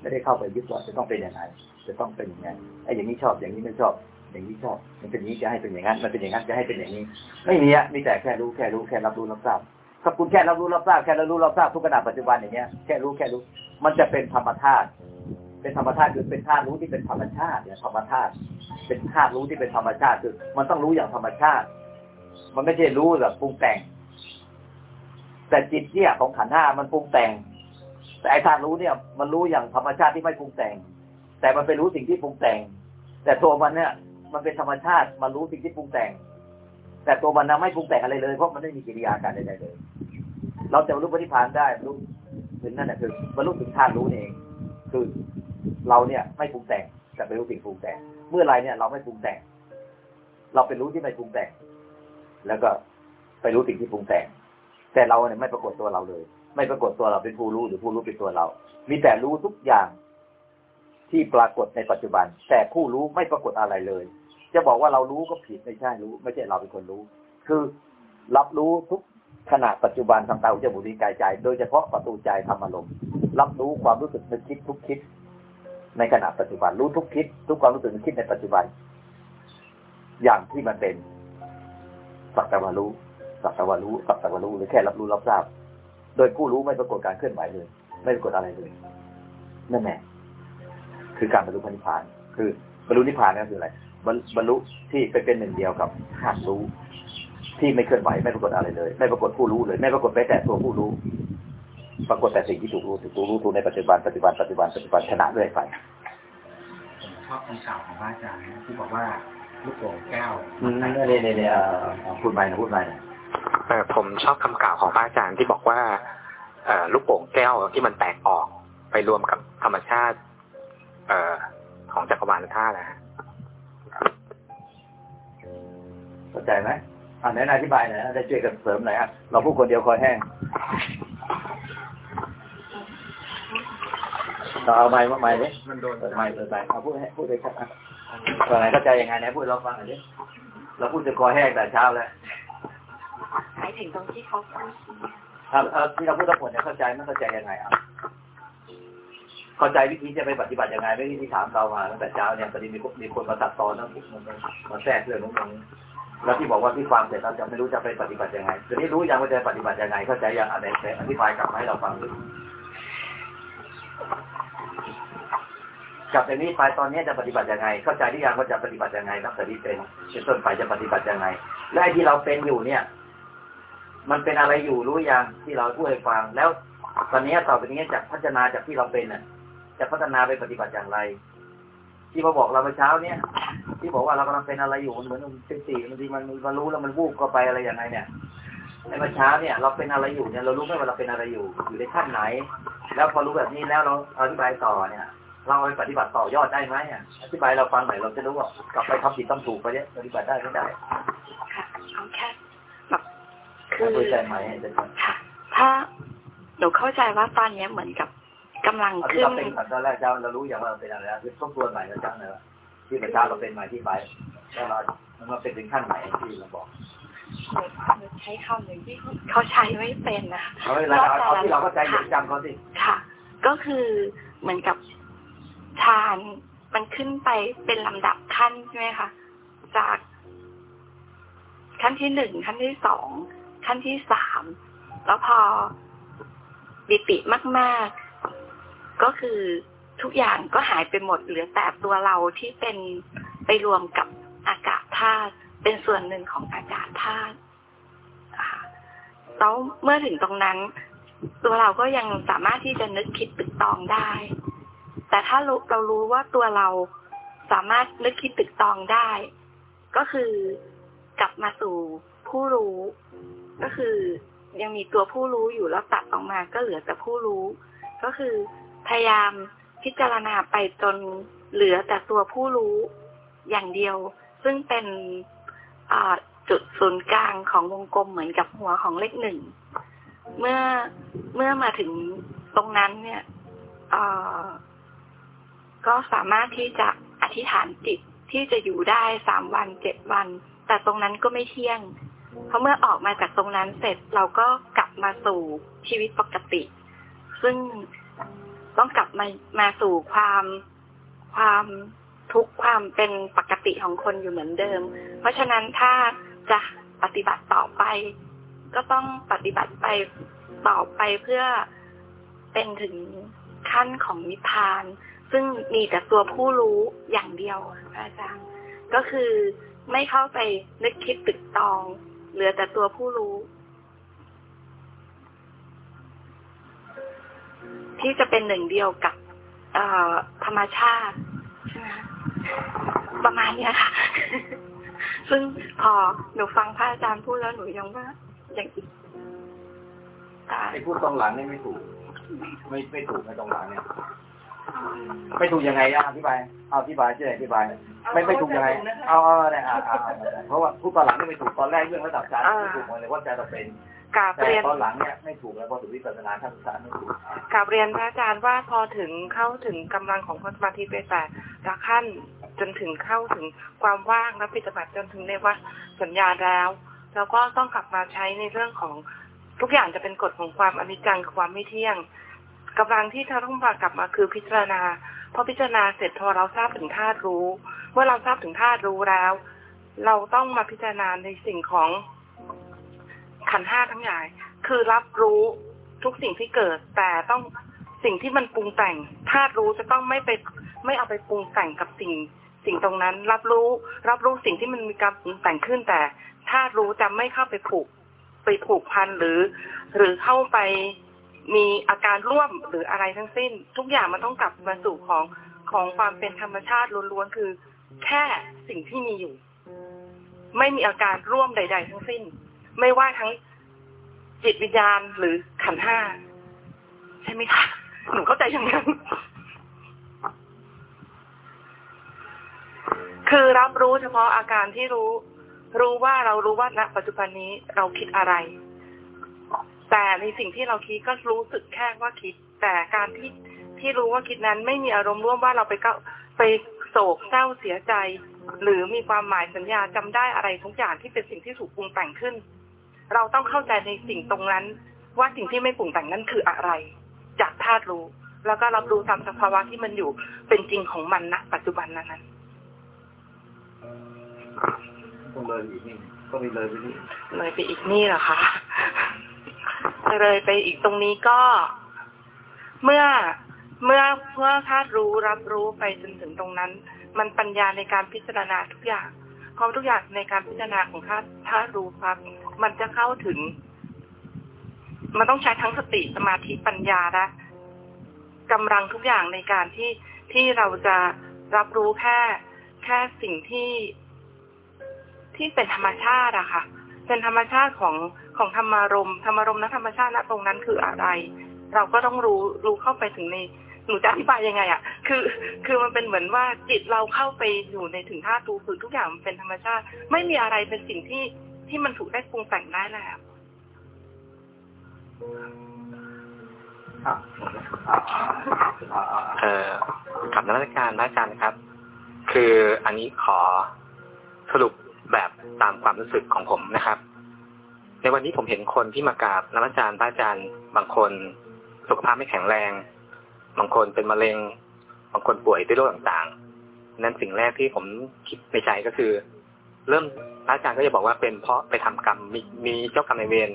ไม่ได้เข้าไปยึดว่าจะต้องเป็นอย่างไรจะต้องเป็นอย่างไงไอ้อย่างนี้ชอบอย่างนี้ไม่ชอบ อย่างนี้ชอบ มันเป็นอย่างนี้จะให้เป็นอย่างนั้นมันเป็นอย่างนั้นจะให้เป็นอย่างนี้ ไม่มีอะมีแต่แค่รู้แค่รู้แค่รับรู้รับทราบ ถ้าคุณแค่รับรู้รับทราบแค่รับรู้รับทราบทุกขณะปัจจุบันอย่างเงี้ยแค่รู้แค่รู้ มันจะเป็นธรรมธาตุเป็นธรรมธาตุคือเป็นธาตุรู้ที่เป็นธรรมชาติเนี่ยธรรมธาตุเป็นธาตุรู้ที่เป็นธรรมชาติคือ มันต้องรู้อย่างธรรมชาติ มันไม่ใช่รู้แบบปรุงแต่ง แต่จิตเนี่ยของขันห้ามันปรุงแต่ง แต่ไอ้ธาตุรู้เนี่ย มันรู้อย่างธรรมชาติที่ไม่ปรุงแต่ง แต่มันไปรู้สิ่งที่ปรุงแต่ง แต่ตัวมันเนี่ย มันเป็นธรรมชาติมันรู้สิ่งที่ปรุงแต่ง แต่ตัวมันนะไม่ปรุงแต่งอะไรเลยเพราะมันไม่มีกิริยาการใดๆเลย เราจะบรรลุปฏิพานได้รรลุถึงนั่นแหละคือบรรลุถึงธาตุรู้เอง คือเราเนี่ยไม่ปรุงแต่งแต่ไปรู้สิ่งปรุงแต่งเมื่อไรเนี่ยเราไม่ปรุงแต่งเราเป็นรู้ที่ไม่ปรุงแต่งแล้วก็ไปรู้สิ่งที่ปรุงแต่งแต่เราเนี่ยไม่ปรากฏตัวเราเลย ไม่ปรากฏตัวเราเป็นผู้รู้หรือผู้รู้เป็นตัวเรา มีแต่รู้ทุกอย่างที่ปรากฏในปัจจุบัน แต่ผู้รู้ไม่ปรากฏอะไรเลย จะบอกว่าเรารู้ก็ผิดไม่ใช่รู้ ไม่ใช่เราเป็นคนรู้ คือรับรู้ทุก ขณะปัจจุบันทางตาหูจมูกลิ้นกายใจ โดยเฉพาะประตูใจธรรมารมณ์รับรู้ความรู้สึกนึกคิดทุกคิด ในขณะปัจจุบันรู้ทุกคิด ทุกความรู้สึกนึกคิดในปัจจุบัน อย่างที่มันเป็นสักแต่ว่ารู้สักแต่ว่ารู้สักแต่ว่ารู้หรือแค่รับรู้รับทราบ โดยผู้รู้ไม่ปรากฏการเคลื่อนไหวเลย ไม่ปรากฏอะไรเลยนั่นแหละคือการบรรลุนิพพาน คือบรรลุนิพพานนั่นคืออะไรบรรลุที่ไปเป็นหนึ่งเดียวกับธาตุรู้ ที่ไม่เคลื่อนไหวไม่ปรากฏอะไรเลย ไม่ปรากฏผู้รู้เลย ไม่ปรากฏไปแต่ตัวผู้รู้ ปรากฏแต่สิ่งที่ถูกรู้ถูกรู้ถูกในปัจจุบันปัจจุบันปัจจุบันปัจจุบันชนะเรื่อยไปผมชอบคำกล่าวของพระอาจารย์นะที่บอกว่าลูกโป่งแก้วอืมนี่นี่นี่พูดไปนะพูดไปนะเออผมชอบคำกล่าวของพระอาจารย์ที่บอกว่าเอ่อลูกโป่งแก้วที่มันแตกออกไปรวมกับธรรมชาติ เอ่อของจักรวาลธาตุนะฮะเข้าใจไหม อ่าไหนอธิบายหน่อยนะได้ช่วยกันเสริมหน่อยอะเราพูดคนเดียวคอยแห้งเราเอาไม้มาไม้ดิมันโดนเปิดไม้เปิดไม้เอาพูดให้พูดเลยครับอะตอนไหนเข้าใจยังไงไหนพูดเราฟังหน่อยดิเราพูดจะคอแห้งแต่เช้าแล้วหมายถึงตรงที่เขาพูดเอาเอาที่เราพูดทั้งหมดเนี่ยเข้าใจไม่เข้าใจยังไงอะเข้าใจวิธีจะไปปฏิบัติยังไงไม่วิธีถามเรามาตั้งแต่เช้าเนี่ยตอนนี้มีคนมีคนมาตัดตอนนะมันมาแทรกเรื่องของมัน แล้วที่บอกว่าที่ฟังเสร็จเราจะไม่รู้จะไปปฏิบัติยังไงทีนี้รู้ยังว่าจะปฏิบัติยังไงเข้าใจยังอะไรแต่อธิบายกลับมาให้เราฟังดิกลับจากนี้ไปตอนนี้จะปฏิบัติยังไง เข้าใจหรือยังว่าจะปฏิบัติยังไงนับแต่นี้เป็นเป็นต้นไปจะปฏิบัติยังไง และที่เราเป็นอยู่เนี่ย มันเป็นอะไรอยู่รู้ยังที่เราพูดให้ฟังแล้ว ตอนนี้ต่อไปนี้จากพัฒนาจากที่เราเป็นน่ะ จะพัฒนาไปปฏิบัติอย่างไร ที่มาบอกเราเมื่อเช้าเนี่ย ที่บอกว่าเรากำลังเป็นอะไรอยู่มันเหมือนมันเป็นสี่บางทีมันมันรู้แล้วมันวูบก็ไปอะไรอย่างไรเนี่ยในเมื่อเช้าเนี่ยเราเป็นอะไรอยู่เนี่ยเรารู้ไหมว่าเราเป็นอะไรอยู่ อยู่ในขั้นไหน แล้วพอรู้แบบนี้แล้วเราอธิบายต่อเนี่ย เราไปปฏิบัติต่อยอดได้ไหมอะอธิบายเราฟังหน่อยเราจะรู้ว่ากลับไปทำผิดทำถูกไปเนี่ยปฏิบัติได้ไม่ได้ค่ะเอาแค่แบบคือเข้าใจไหมจะค่ะถ้าหนูเข้าใจว่าตอนนี้เหมือนกับกำลังเอาขึ้ที่นเราเป็นก่อนตอนแรกเจ้าเรารู้อย่างว่าเราเป็นอะไรแล้วคือทบทวนใหม่นะเจ้าเนอะ ที่ประชาเราเป็นใหม่ที่ไปแล้วเรามันมาเป็นถึงขั้นไหนที่เราบอกใช้คำหนึ่งที่เขาใช้ไม่เป็นนะคะเอาเวลาเอาที่เราเข้าใจอย่าจำเขาสิค่ะ ก็คือเหมือนกับฌานมันขึ้นไปเป็นลำดับขั้นใช่ไหมคะจากขั้นที่หนึ่งขั้นที่สองขั้นที่สามแล้วพอบิติมาก ๆ ก็คือ ทุกอย่างก็หายไปหมดเหลือแต่ตัวเราที่เป็นไปรวมกับอากาศธาตุเป็นส่วนหนึ่งของอากาศธาตุอ่าแล้วเมื่อถึงตรงนั้น ตัวเราก็ยังสามารถที่จะนึกคิดตึกตองได้ แต่ถ้าเราเรารู้ว่าตัวเราสามารถนึกคิดตึกตองได้ ก็คือกลับมาสู่ผู้รู้ ก็คือยังมีตัวผู้รู้อยู่แล้วตัดออกมาก็เหลือแต่ผู้รู้ ก็คือพยายาม พิจารณาไปจนเหลือแต่ตัวผู้รู้อย่างเดียว ซึ่งเป็นจุดศูนย์กลางของวงกลมเหมือนกับหัวของเลขหนึ่ง เมื่อเมื่อมาถึงตรงนั้นเนี่ยก็สามารถที่จะอธิษฐานจิตที่จะอยู่ได้สามวันเจ็ดวัน แต่ตรงนั้นก็ไม่เที่ยง เพราะเมื่อออกมาจากตรงนั้นเสร็จเราก็กลับมาสู่ชีวิตปกติ ซึ่ง ต้องกลับมามาสู่ความความทุกข์ความเป็นปกติของคนอยู่เหมือนเดิม เพราะฉะนั้นถ้าจะปฏิบัติต่อไป ก็ต้องปฏิบัติไปต่อไปเพื่อเป็นถึงขั้นของนิพพาน ซึ่งมีแต่ตัวผู้รู้อย่างเดียวค่ะพระอาจารย์ ก็คือไม่เข้าไปนึกคิดตึกตอง เหลือแต่ตัวผู้รู้ ที่จะเป็นหนึ่งเดียวกับเอ่อธรรมชาติใช่ไหมคะประมาณเนี้ยค่ะ ซึ่งพอหนูฟังพระอาจารย์พูดแล้วหนูยังว่าอย่างอีกตาไอ้พูดตรงหลังนี่ไม่ถูก ไม่ไม่ถูกในตรงหลังเนี่ยไม่ถูกยังไงอะอธิบายเอาอธิบายช่วยอธิบาย ไม่ไม่ถูกยังไง เอาเอาได้อ่าอ่าเพราะว่าพูดตอนหลังนี่ไม่ถูกตอนแรกเรื่องระดับการไม่ถูกหมดเลยว่าใจเราเป็น กราบแต่เรียนตอนหลังเนี่ยไม่ถูกแล้วพอถึงวิปัสสนาขั้นสุดท้ายไม่ถูกกราบเรียนพระอาจารย์ว่าพอถึงเข้าถึงกำลังของสมาธิไปแต่ละขั้นจนถึงเข้าถึงความว่างและปฏิบัติจนถึงเรียกว่าสัญญาแล้ว แล้วก็ต้องกลับมาใช้ในเรื่องของทุกอย่างจะเป็นกฎของความอนิจจังความไม่เที่ยงกำลังที่เราต้องมากลับมาคือพิจารณาพอพิจารณาเสร็จพอเราทราบถึงธาตุรู้ เมื่อเราทราบถึงธาตุรู้แล้ว เราต้องมาพิจารณาในสิ่งของ ขันห้าทั้งหลาย คือรับรู้ทุกสิ่งที่เกิด แต่ต้องสิ่งที่มันปรุงแต่งธาตุรู้จะต้องไม่ไปไม่เอาไปปรุงแต่งกับสิ่งสิ่งตรงนั้น รับรู้ รับรู้สิ่งที่มันมีการปรุงแต่งขึ้นแต่ธาตุรู้จะไม่เข้าไปผูกไปผูกพันหรือ หรือเข้าไปมีอาการร่วมหรืออะไรทั้งสิ้น ทุกอย่างมันต้องกลับมาสู่ของของความเป็นธรรมชาติล้วนๆคือ แค่สิ่งที่มีอยู่ ไม่มีอาการร่วมใด ๆ ทั้งสิ้น ไม่ว่าทั้งจิตวิญญาณหรือขันห้าใช่ไหมคะหนูเข้าใจอย่างนั้นคือรับรู้เฉพาะอาการที่รู้ รู้ว่าเรารู้ว่าณปัจจุบันนี้เราคิดอะไร แต่ในสิ่งที่เราคิดก็รู้สึกแค่ว่าคิด แต่การที่ที่รู้ว่าคิดนั้นไม่มีอารมณ์ร่วมว่าเราไปเก้าไปโศกเศร้าเสียใจ หรือมีความหมายสัญญาจำได้อะไรทุกอย่างที่เป็นสิ่งที่ถูกปรุงแต่งขึ้น เราต้องเข้าใจในสิ่งตรงนั้น ว่าสิ่งที่ไม่ปรุงแต่งนั้นคืออะไร จากธาตุรู้ แล้วก็รับรู้ตามสภาวะที่มันอยู่เป็นจริงของมันณปัจจุบันนั้นต้องเลยอีกนี่ก็มีเลยไปนี่เลยไปอีกนี่เหรอคะเลยไปอีกตรงนี้ก็ เมื่อเมื่อเมื่อธาตุรู้รับรู้ไปจนถึงตรงนั้น มันปัญญาในการพิจารณาทุกอย่างเพราะทุกอย่างในการพิจารณาของธาตุธาตุรู้ครับ มันจะเข้าถึง มันต้องใช้ทั้งสติสมาธิปัญญาและกำลังทุกอย่างในการที่ที่เราจะรับรู้แค่แค่สิ่งที่ที่เป็นธรรมชาติอะค่ะ เป็นธรรมชาติของของธรรมารมณ์ธรรมารมณ์และธรรมชาติณตรงนั้นคืออะไร เราก็ต้องรู้รู้เข้าไปถึงในหนูจะอธิบายยังไงอะคือ คือมันเป็นเหมือนว่าจิตเราเข้าไปอยู่ในถึงธาตุรู้คือทุกอย่างมันเป็นธรรมชาติ ไม่มีอะไรเป็นสิ่งที่ ที่มันถูกได้ปรุงแต่งได้แล้วเอ่อกับนักการพระอาจารย์ครับ คืออันนี้ขอสรุปแบบตามความรู้สึกของผมนะครับ ในวันนี้ผมเห็นคนที่มากราบนักวิชาการพระอาจารย์ บางคนสุขภาพไม่แข็งแรง บางคนเป็นมะเร็ง บางคนป่วยด้วยโรคต่างๆ นั้นสิ่งแรกที่ผมคิดในใจก็คือ เริ่มพระอาจารย์ก็จะบอกว่าเป็นเพราะไปทำกรรมมีมีเจ้ากรรมในเวร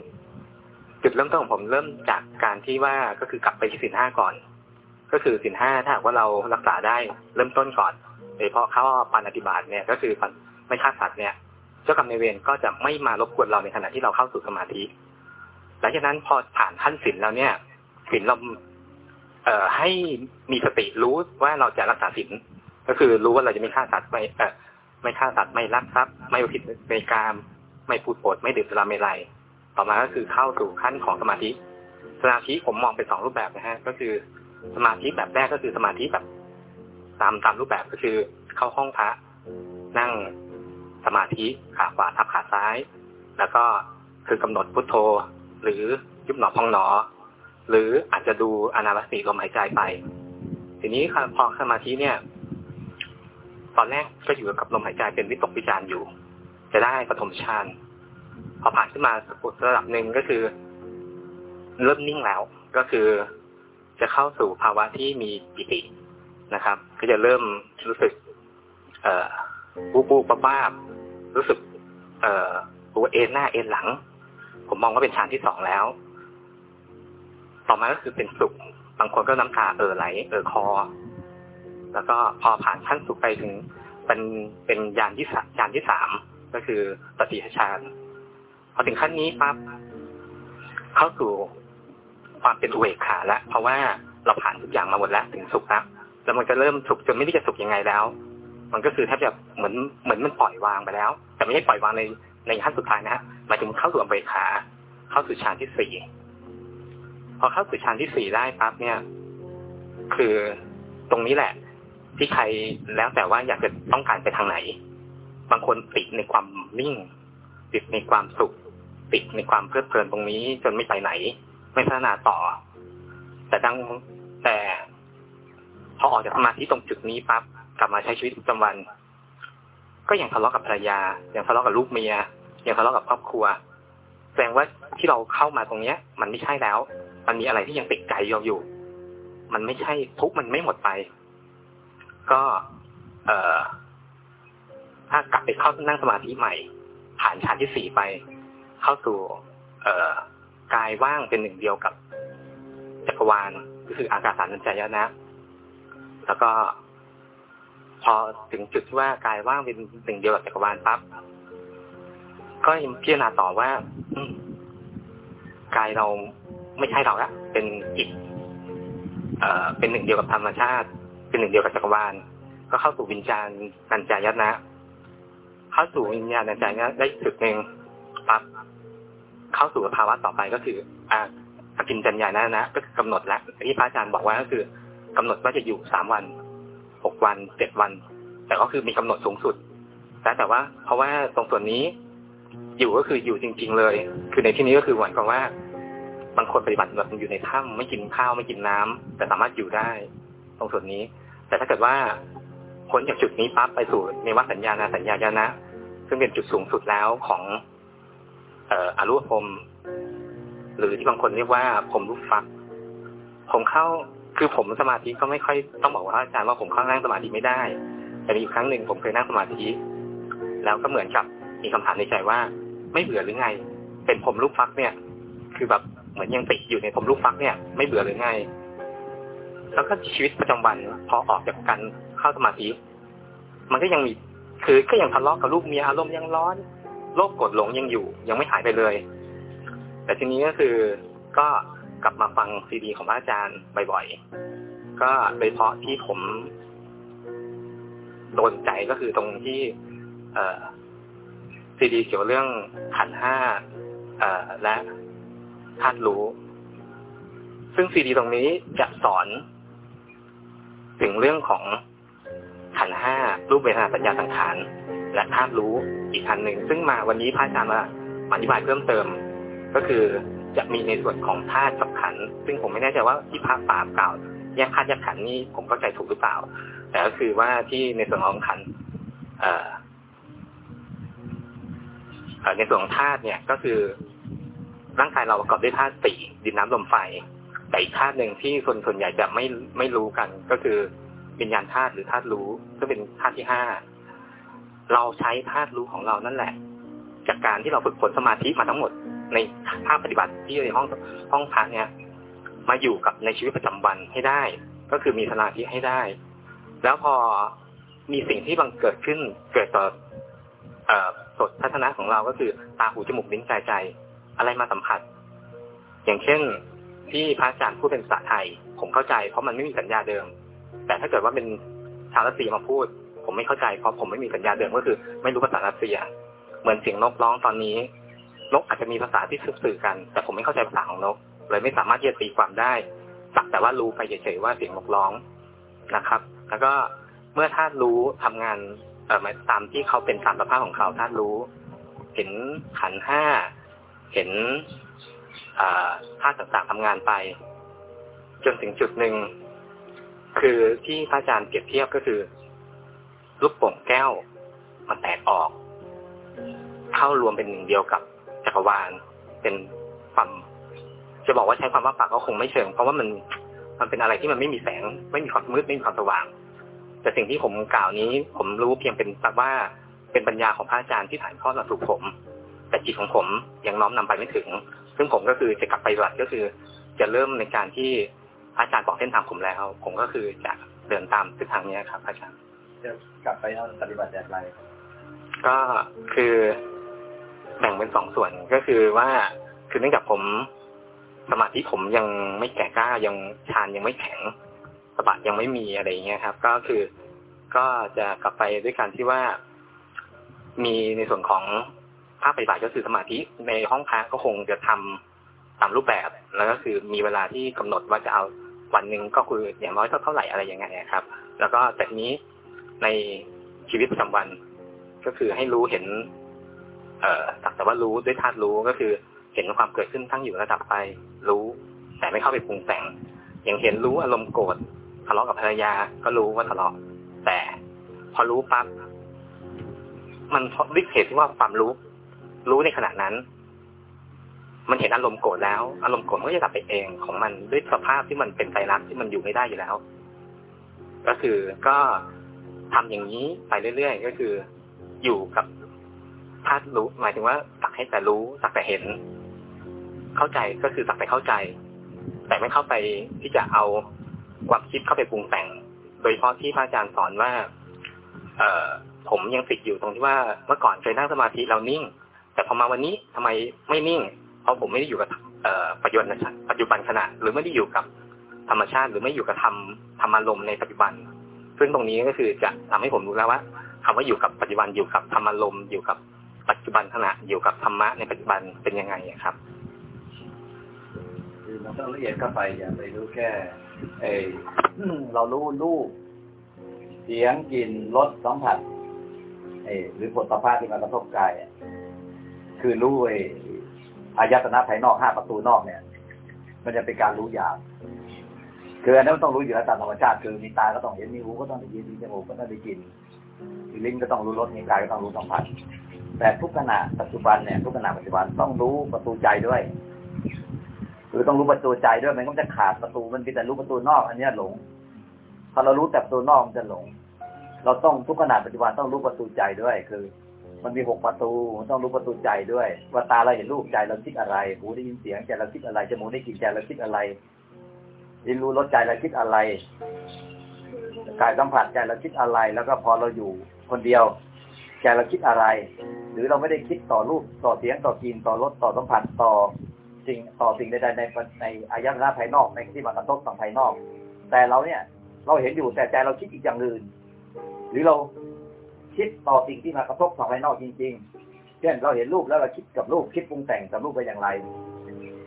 จุดเริ่มต้นของผมเริ่มจากการที่ว่าก็คือกลับไปที่สินห้าก่อน ก็คือสินห้าถ้าหากว่าเรารักษาได้เริ่มต้นก่อนโดยเฉพาะข้อปานาติบาตเนี่ยก็คือปันไม่ฆ่าสัตว์เนี่ย เจ้ากรรมในเวรก็จะไม่มารบกวนเราในขณะที่เราเข้าสู่สมาธิหลังจากนั้นพอผ่านขั้นศีลแล้วเนี่ยศีลเราเอ่อให้มีสติรู้ว่าเราจะรักษาศีลก็คือรู้ว่าเราจะไม่ฆ่าสัตว์ไม่เอ่อ ไม่ฆ่าสัตว์ไม่ลักทรัพย์ไม่ผิดในกาม ไม่พูดโปดไม่ดื่มสุราเมลัยต่อมาก็คือเข้าสู่ขั้นของสมาธิ สมาธิผมมองเป็นสองรูปแบบนะฮะ ก็คือสมาธิแบบแรกก็คือสมาธิแบบตามตามรูปแบบก็คือเข้าห้องพระนั่งสมาธิขาขวาทับขาซ้าย แล้วก็คือกำหนดพุทโธ หรือยุบหนอพองหนอ หรืออาจจะดูอนาวัสติลมหายใจไป ทีนี้พอสมาธิเนี่ย ตอนแรกก็อยู่กับลมหายใจเป็นวิตกวิจารณ์อยู่ จะได้ปฐมฌานพอผ่านขึ้นมาระดับหนึ่งก็คือ เริ่มนิ่งแล้ว ก็คือ จะเข้าสู่ภาวะที่มีปิตินะครับ ก็จะเริ่มรู้สึก เอ่อปูปูป้าบ้ารู้สึก เอ่อตัวเอ็นหน้าเอ็นหลัง ผมมองว่าเป็นฌานที่สองแล้ว ต่อมาก็คือเป็นสุข บางคนก็น้ำตาเออไหล เออคอ แล้วก็พอผ่านขั้นสุขไปถึงเป็นเป็นยานที่สามยานที่สามก็คือปฏิฌานพอถึงขั้นนี้ปั๊บเข้าสู่ความเป็นอุเบกขาแล้วเพราะว่าเราผ่านทุกอย่างมาหมดแล้วถึงสุขแล้วแล้วมันก็เริ่มสุขจนไม่รู้จะสุขยังไงแล้ว มันก็คือแทบจะเหมือนเหมือนมันปล่อยวางไปแล้ว แต่ไม่ใช่ปล่อยวางในในขั้นสุดท้ายนะฮะหมายถึงเข้าสู่อุเบกขา เข้าสู่ฌานที่สี่พอเข้าสู่ฌานที่สี่ได้ปั๊บเนี่ย คือตรงนี้แหละ ที่ใครแล้วแต่ว่าอยากจะต้องการไปทางไหน บางคนติดในความนิ่ง ติดในความสุข ติดในความเพลิดเพลินตรงนี้ จนไม่ไปไหน ไม่พัฒนาต่อ แต่ดังแต่พอออกจากสมาธิตรงจุดนี้ปั๊บกลับมาใช้ชีวิตประจำวัน ก็ยังทะเลาะกับภรรยายังทะเลาะกับลูกเมียยังทะเลาะกับครอบครัว แสดงว่าที่เราเข้ามาตรงเนี้ย มันไม่ใช่แล้ว มันมีอะไรที่ยังติดใจเราอยู่ มันไม่ใช่ทุกมันไม่หมดไป ก็เออถ้ากลับไปเข้านั่งสมาธิใหม่ ผ่านชั้นที่สี่ไป เข้าสู่เออกายว่างเป็นหนึ่งเดียวกับจักรวาลก็คืออากาศสารนัญจายนะ แล้วก็ พอถึงจุดที่ว่ากายว่างเป็นหนึ่งเดียวกับจักรวาลปั๊บก็พิจารณาต่อว่ากายเราไม่ใช่เราละเป็นจิตเอ่อเป็นหนึ่งเดียวกับธรรมชาติ เป็นหนึ่งเดียวกับจักรวาลก็เข้าสู่วิญญาณนันจายนะ เข้าสู่วิญญาณนันจายนะได้จุดหนึ่งปั๊บเข้าสู่ภาวะต่อไปก็คือ อ่าอกินจัญญานะนะก็คือกำหนดแล้วที่พระอาจารย์บอกว่าก็คือกำหนดว่าจะอยู่สามวันหกวันเจ็ดวัน แต่ก็คือมีกำหนดสูงสุดแต่แต่ว่า เพราะว่าตรงส่วนนี้อยู่ก็คืออยู่จริง ๆ เลย คือในที่นี้ก็คือหมือนกับว่าบางคนปฏิบัติแบบอยู่ในถ้ำไม่กินข้าวไม่กินน้ำแต่สามารถอยู่ได้ ตรงส่วนนี้ แต่ถ้าเกิดว่าพ้นจากจุดนี้ปั๊บไปสู่ในวัฏสัญญาณสัญญาญาณะซึ่งเป็นจุดสูงสุดแล้วของเอ่ออรูปพรมหรือที่บางคนเรียกว่าผมรูปฟัก ผมเข้าคือผมสมาธิก็ไม่ค่อยต้องบอกว่าอาจารย์ว่าผมเข้านั่งสมาธิไม่ได้ แต่มีอยู่ครั้งหนึ่งผมเคยนั่งสมาธิ แล้วก็เหมือนกับมีคำถามในใจว่า ไม่เบื่อหรือไง เป็นผมรูปฟักเนี่ย คือแบบเหมือนยังติดอยู่ในผมรูปฟักเนี่ย ไม่เบื่อหรือไง แล้วก็ชีวิตประจำวันพอออกจากการเข้าสมาธิมันก็ยังมีคือก็ยังทะเลาะกับลูกเมียอารมณ์ยังร้อนโลภกดหลงยังอยู่ ยังไม่หายไปเลย แต่ทีนี้ก็คือก็กลับมาฟังซีดีของพระอาจารย์บ่อยๆ ก็โดยเฉพาะที่ผมโดนใจก็คือตรงที่ เอ่อซีดีเกี่ยวเรื่องขันห้าเอ่อและธาตุรู้ ซึ่งซีดีตรงนี้จะสอน ถึงเรื่องของขันห้ารูปเวทนาสัญญาสังขารและธาตุรู้อีกอันหนึ่ง ซึ่งมาวันนี้พระอาจารย์มาอธิบายเพิ่มเติม ก็คือจะมีในส่วนของธาตุกับขัน ซึ่งผมไม่แน่ใจว่าที่พระป่าเก่าแยกธาตุแยกขันนี่ผมเข้าใจถูกหรือเปล่า แต่ก็คือว่าที่ในส่วนของขันเอ่อในส่วนของธาตุเนี่ยก็คือร่างกายเราประกอบด้วยธาตุสี่ดินน้ำลมไฟ แต่อีกธาตุหนึ่งที่คนส่วนใหญ่จะไม่ไม่รู้กัน ก็คือวิญญาณธาตุหรือธาตุรู้ซึ่งเป็นธาตุที่ห้าเราใช้ธาตุรู้ของเรานั่นแหละ จากการที่เราฝึกฝนสมาธิมาทั้งหมด ในภาคปฏิบัติที่ในห้องห้องพักเนี่ย มาอยู่กับในชีวิตประจำวันให้ได้ ก็คือมีสมาธิให้ได้ แล้วพอมีสิ่งที่บังเกิดขึ้นเกิดต่อเอ่อสดทัศนะของเราก็คือตาหูจมูกลิ้นกายใจ อะไรมาสัมผัส อย่างเช่น ที่พระอาจารย์พูดเป็นภาษาไทย ผมเข้าใจเพราะมันไม่มีสัญญาเดิม แต่ถ้าเกิดว่าเป็นชาวรัสเซียมาพูด ผมไม่เข้าใจเพราะผมไม่มีสัญญาเดิมก็คือ ไม่รู้ภาษารัสเซีย เหมือนเสียงนกร้องตอนนี้ นกอาจจะมีภาษาที่สื่อกัน แต่ผมไม่เข้าใจภาษาของนก เลยไม่สามารถที่จะตีความได้สักแต่ว่ารู้ไปเฉยๆว่าเสียงนกร้องนะครับ แล้วก็เมื่อธาตุรู้ทำงานเอ่อตามที่เขาเป็นตามสภาพของเขาธาตุรู้ เห็นขันห้าเห็น ธาตุต่างๆทำงานไป จนถึงจุดหนึ่ง คือที่พระอาจารย์เปรียบเทียบก็คือ ลูกโป่งแก้ว มันแตกออก เข้ารวมเป็นหนึ่งเดียวกับจักรวาลเป็นความจะบอกว่าใช้ความว่าปากก็คงไม่เชิง เพราะว่ามันมันเป็นอะไรที่มันไม่มีแสง ไม่มีความมืดไม่มีความสว่าง แต่สิ่งที่ผมกล่าวนี้ ผมรู้เพียงเป็นแต่ว่าเป็นปัญญาของพระอาจารย์ที่ถ่ายทอดมาสู่ผม แต่จิตของผมยังน้อมนำไปไม่ถึง ซึ่งผมก็คือจะกลับไปหลัดก็คือ จะเริ่มในการที่อาจารย์บอกเส้นทางผมแล้ว ผมก็คือจะเดินตามเส้นทางนี้ครับ อาจารย์จะกลับไปเอาปฏิบัติแบบไร ก็คือแบ่งเป็นสองส่วนก็คือว่าคือเนื่องจากผมสมาธิผมยังไม่แก่กล้ายังฌานยังไม่แข็งสบัดยังไม่มีอะไรอย่างเงี้ยครับ ก็คือก็จะกลับไปด้วยการที่ว่า มีในส่วนของ ภาคปฏิบัติก็คือสมาธิในห้องพักก็คงจะทำตามรูปแบบ แล้วก็คือมีเวลาที่กำหนดว่าจะเอาวันหนึ่งก็คืออย่างน้อยเท่าไหร่อะไรย่างเงี้ยครับ แล้วก็จากนี้ในชีวิตประจำวันก็คือให้รู้เห็น เอ่อสักแต่ว่ารู้ด้วยธาตุรู้ก็คือเห็นความเกิดขึ้นทั้งอยู่ระดับไป รู้ แต่ไม่เข้าไปปรุงแต่ง อย่างเห็นรู้อารมณ์โกรธทะเลาะกับภรรยาก็รู้ว่าทะเลาะแต่พอรู้ปั๊บมันด้วยเหตุที่ว่าความรู้ รู้ในขณะนั้น มันเห็นอารมณ์โกรธแล้ว อารมณ์โกรธมันก็จะดับไปเองของมันด้วยสภาพที่มันเป็นไตรลักษณ์ที่มันอยู่ไม่ได้อยู่แล้ว ก็คือก็ทำอย่างนี้ไปเรื่อยๆ ก็คือ อยู่กับธาตุรู้ หมายถึงว่าสักให้แต่รู้สักแต่เห็น เข้าใจก็คือสักแต่เข้าใจ แต่ไม่เข้าไปที่จะเอาความคิดเข้าไปปรุงแต่ง โดยเฉพาะที่พระอาจารย์สอนว่า เออผมยังติดอยู่ตรงที่ว่าเมื่อก่อนเคยนั่งสมาธิเรานิ่ง แต่พอมาวันนี้ทำไมไม่นิ่ง เพราะผมไม่ได้อยู่กับเอ่อปัจจุบันปัจจุบันขณะ หรือไม่ได้อยู่กับธรรมชาติ หรือไม่อยู่กับธรรมธรรมารมณ์ในปัจจุบัน ซึ่งตรงนี้ก็คือจะทำให้ผมรู้แล้วว่าคำว่าอยู่กับปัจจุบันอยู่กับธรรมารมณ์อยู่กับปัจจุบันขณะอยู่กับธรรมะในปัจจุบันเป็นยังไงครับคือมันต้องละเอียดเข้าไปอย่าไปรู้แค่เออเรารู้รูปเสียงกลิ่นรสสัมผัสเออหรือผลสภาพที่มากระทบกายอะ คือรู้ไอ้อายตนะภายนอกห้าประตูนอกเนี่ย มันจะเป็นการรู้อย่างคืออันนั้นมันต้องรู้อยู่แล้วตามธรรมชาติคือมีตาก็ต้องเห็นมีหูก็ต้องได้ยินมีจมูกก็ต้องได้กลิ่นมีลิ้นก็ต้องรู้รสมีกายก็ต้องรู้สัมผัสแต่ทุกขณะปัจจุบันเนี่ยทุกขณะปัจจุบันต้องรู้ประตูใจด้วยคือต้องรู้ประตูใจด้วยมันก็จะขาดประตูมันมีแต่รู้ประตูนอกอันนี้หลงพอเรารู้แต่ประตูนอกมันจะหลง เราต้องทุกขณะปัจจุบันต้องรู้ประตูใจด้วย คือ มันมีหกประตูมันต้องรู้ประตูใจด้วย ว่าตาเราเห็นรูปใจเราคิดอะไร หูได้ยินเสียงใจเราคิดอะไรจมูกได้กลิ่นใจเราคิดอะไรลิ้นรู้รสใจเราคิดอะไรกายสัมผัสใจเราคิดอะไร แล้วก็พอเราอยู่คนเดียวใจเราคิดอะไร หรือเราไม่ได้คิดต่อรูปต่อเสียงต่อกลิ่นต่อรสต่อสัมผัสต่อสิ่งต่อสิ่งใดๆในในอายตนะภายนอกในที่มากระทบสังภายนอก แต่เราเนี่ย เราเห็นอยู่แต่ใจเราคิดอีกอย่างอื่น หรือเรา คิดต่อสิ่งที่มากระทบสังภายนอกจริง ๆ เช่นเราเห็นรูปแล้วเราคิดกับรูปคิดปรุงแต่งกับรูปไปอย่างไร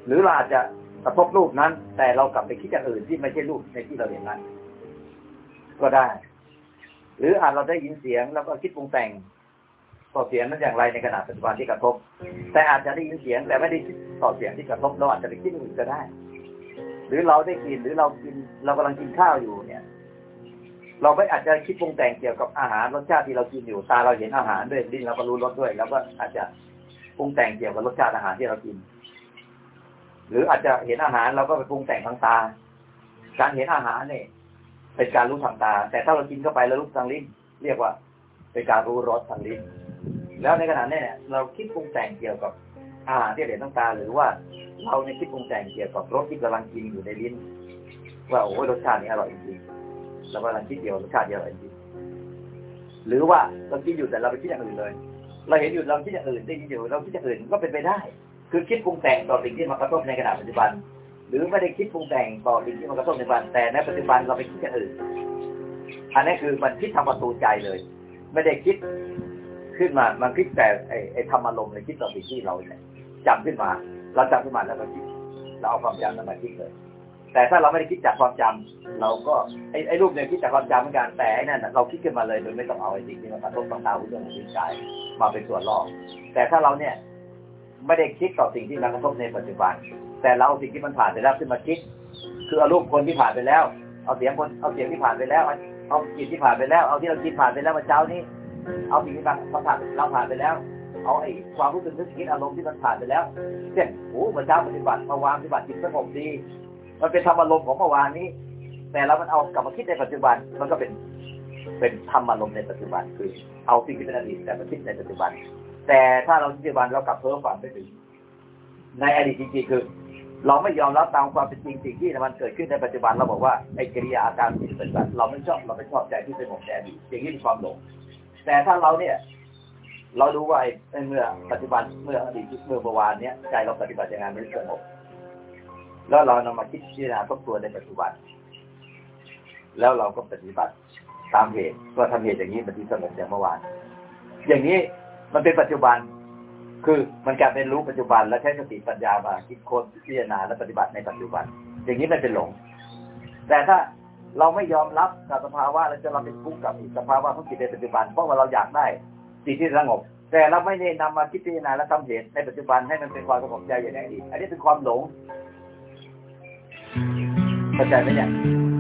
หรือเราอาจจะกระทบรูปนั้น แต่เรากลับไปคิดอย่างอื่นที่ไม่ใช่รูปในที่เราเห็นนั้น ก็ได้ หรืออาจเราได้ยินเสียงแล้วก็คิดปรุงแต่งต่อเสียงนั้นอย่างไรในขณะปัจจุบันที่กระทบ แต่อาจจะได้ยินเสียงแต่ไม่ได้คิดต่อเสียงที่กระทบเราอาจจะไปคิดอื่นก็ได้ หรือเราได้กินหรือเรากินเรากำลังกินข้าวอยู่เนี่ย เราไม่อาจจะคิดปรุงแต่งเกี่ยวกับอาหารรสชาติที่เรากินอยู่ตาเราเห็นอาหารด้วยลิ้นเราก็รู้รสด้วย แล้วก็อาจจะปรุงแต่งเกี่ยวกับรสชาติอาหารที่เรากิน หรืออาจจะเห็นอาหารเราก็ไปปรุงแต่งทางตา การเห็นอาหารเนี่ยเป็นการรู้ทางตา แต่ถ้าเรากินเข้าไปแล้วรู้ทางลิ้น เรียกว่า เป็นการรู้รสทางลิ้น แล้วในขณะนี้เนี่ยเราคิดปรุงแต่งเกี่ยวกับอาหารที่เห็นทางตา หรือว่าเราในคิดปรุงแต่งเกี่ยวกับรสที่กำลังกินอยู่ในลิ้น ว่าโอ้รสชาตินี้อร่อยจริงๆ เรากำลังคิดเกี่ยวรสชาตินี้อร่อยจริงหรือว่าเราคิดอยู่แต่เราไปคิดอย่างอื่นเลย เราเห็นอยู่เราคิดอย่างอื่นได้ยินอยู่เราคิดอย่างอื่นก็เป็นไปได้ คือคิดปรุงแต่งต่อสิ่งที่มากระทบในขณะปัจจุบัน หรือไม่ได้คิดปรุงแต่งต่อสิ่งที่มากระทบในปัจจุบันแต่ในปัจจุบันเราไปคิดอย่างอื่นอันนี้คือมันคิดทางประตูใจเลย ไม่ได้คิดขึ้นมา มันคิดแต่ไอ้ไอ้ธรรมอารมณ์เลยคิดต่อสิ่งที่เราเนี่ยจำขึ้นมา เราจำขึ้นมาแล้วก็คิดเราเอาความจำนั้นมาคิดเลย แต่ถ้าเราไม่ได้คิดจากความจำเราก็ไอ้ไอ้รูปเนี่ยคิดจากความจำเหมือนกันแต่ไอ้นั่นเราคิดขึ้นมาเลยโดยไม่ต้องเอาไอ้สิ่งที่มันกระทบต่อตาหูจมูกลิ้นกายมาเป็นส่วนล่อแต่ถ้าเราเนี่ยไม่ได้คิดต่อสิ่งที่มันกระทบในปัจจุบัน แต่เราเอาสิ่งที่มันผ่านไปแล้วขึ้นมาคิด คือเอารูปคนที่ผ่านไปแล้ว เอาเสียงคนเอาเสียงที่ผ่านไปแล้ว เอากลิ่นที่ผ่านไปแล้ว เอาที่เรากินผ่านไปแล้วเมื่อเช้านี้ เอาสิ่งที่เราผ่านเราผ่านไปแล้ว เอาไอ้ความรู้สึกนึกคิดอารมณ์ที่มันผ่านไปแล้วเช่นโอ้เมื่อเช้าปฏิบัติมื่อวานปฏิบัติจิตสงบดี มันเป็นธรรมอารมณ์ของเมื่อวานนี้ แต่เรามันเอากลับมาคิดในปัจจุบัน มันก็เป็นเป็นธรรมอารมณ์ในปัจจุบัน คือ เอาสิ่งที่เป็นอดีตแต่มาคิดในปัจจุบัน แต่ถ้าเราปัจจุบันเรากลับเพิ่มฝันไปถึง ในอดีตจริงๆคือ เราไม่ยอมรับตามความเป็นจริงสิ่งที่มันเกิดขึ้นในปัจจุบันเราบอกว่าไอ้กิริยาอาการที่เป็นแบบเราไม่ชอบเราไม่ชอบใจที่เป็นของในอดีตอย่างนี้เป็นความหลงแต่ถ้าเราเนี่ยเราดูว่าไอ้เมื่อปัจจุบันเมื่ออดีตเมื่อเมื่อวานเนี้ยใจเราปฏิบัติยังไงไม่สงบ แล้วเรานำมาคิดพิจารณาทบทวนในปัจจุบัน แล้วเราก็ปฏิบัติตามเหตุว่าทำเหตุอย่างนี้มันที่สงบอย่างเมื่อวาน อย่างนี้มันเป็นปัจจุบัน คือมันการเป็นรู้ปัจจุบัน แล้วใช้สติปัญญามาคิดค้นพิจารณาและปฏิบัติในปัจจุบัน อย่างนี้ไม่เป็นหลง แต่ถ้าเราไม่ยอมรับกับสภาวะแล้วจะเราเป็นทุกข์กับสภาวะของจิตในปัจจุบัน เพราะว่าเราอยากได้จิตที่สงบ แต่เราไม่ได้นำมาคิดพิจารณาและทำเหตุในปัจจุบันให้มันเป็นความสงบใจอย่างไรดีอันนี้เป็นความหลง เข้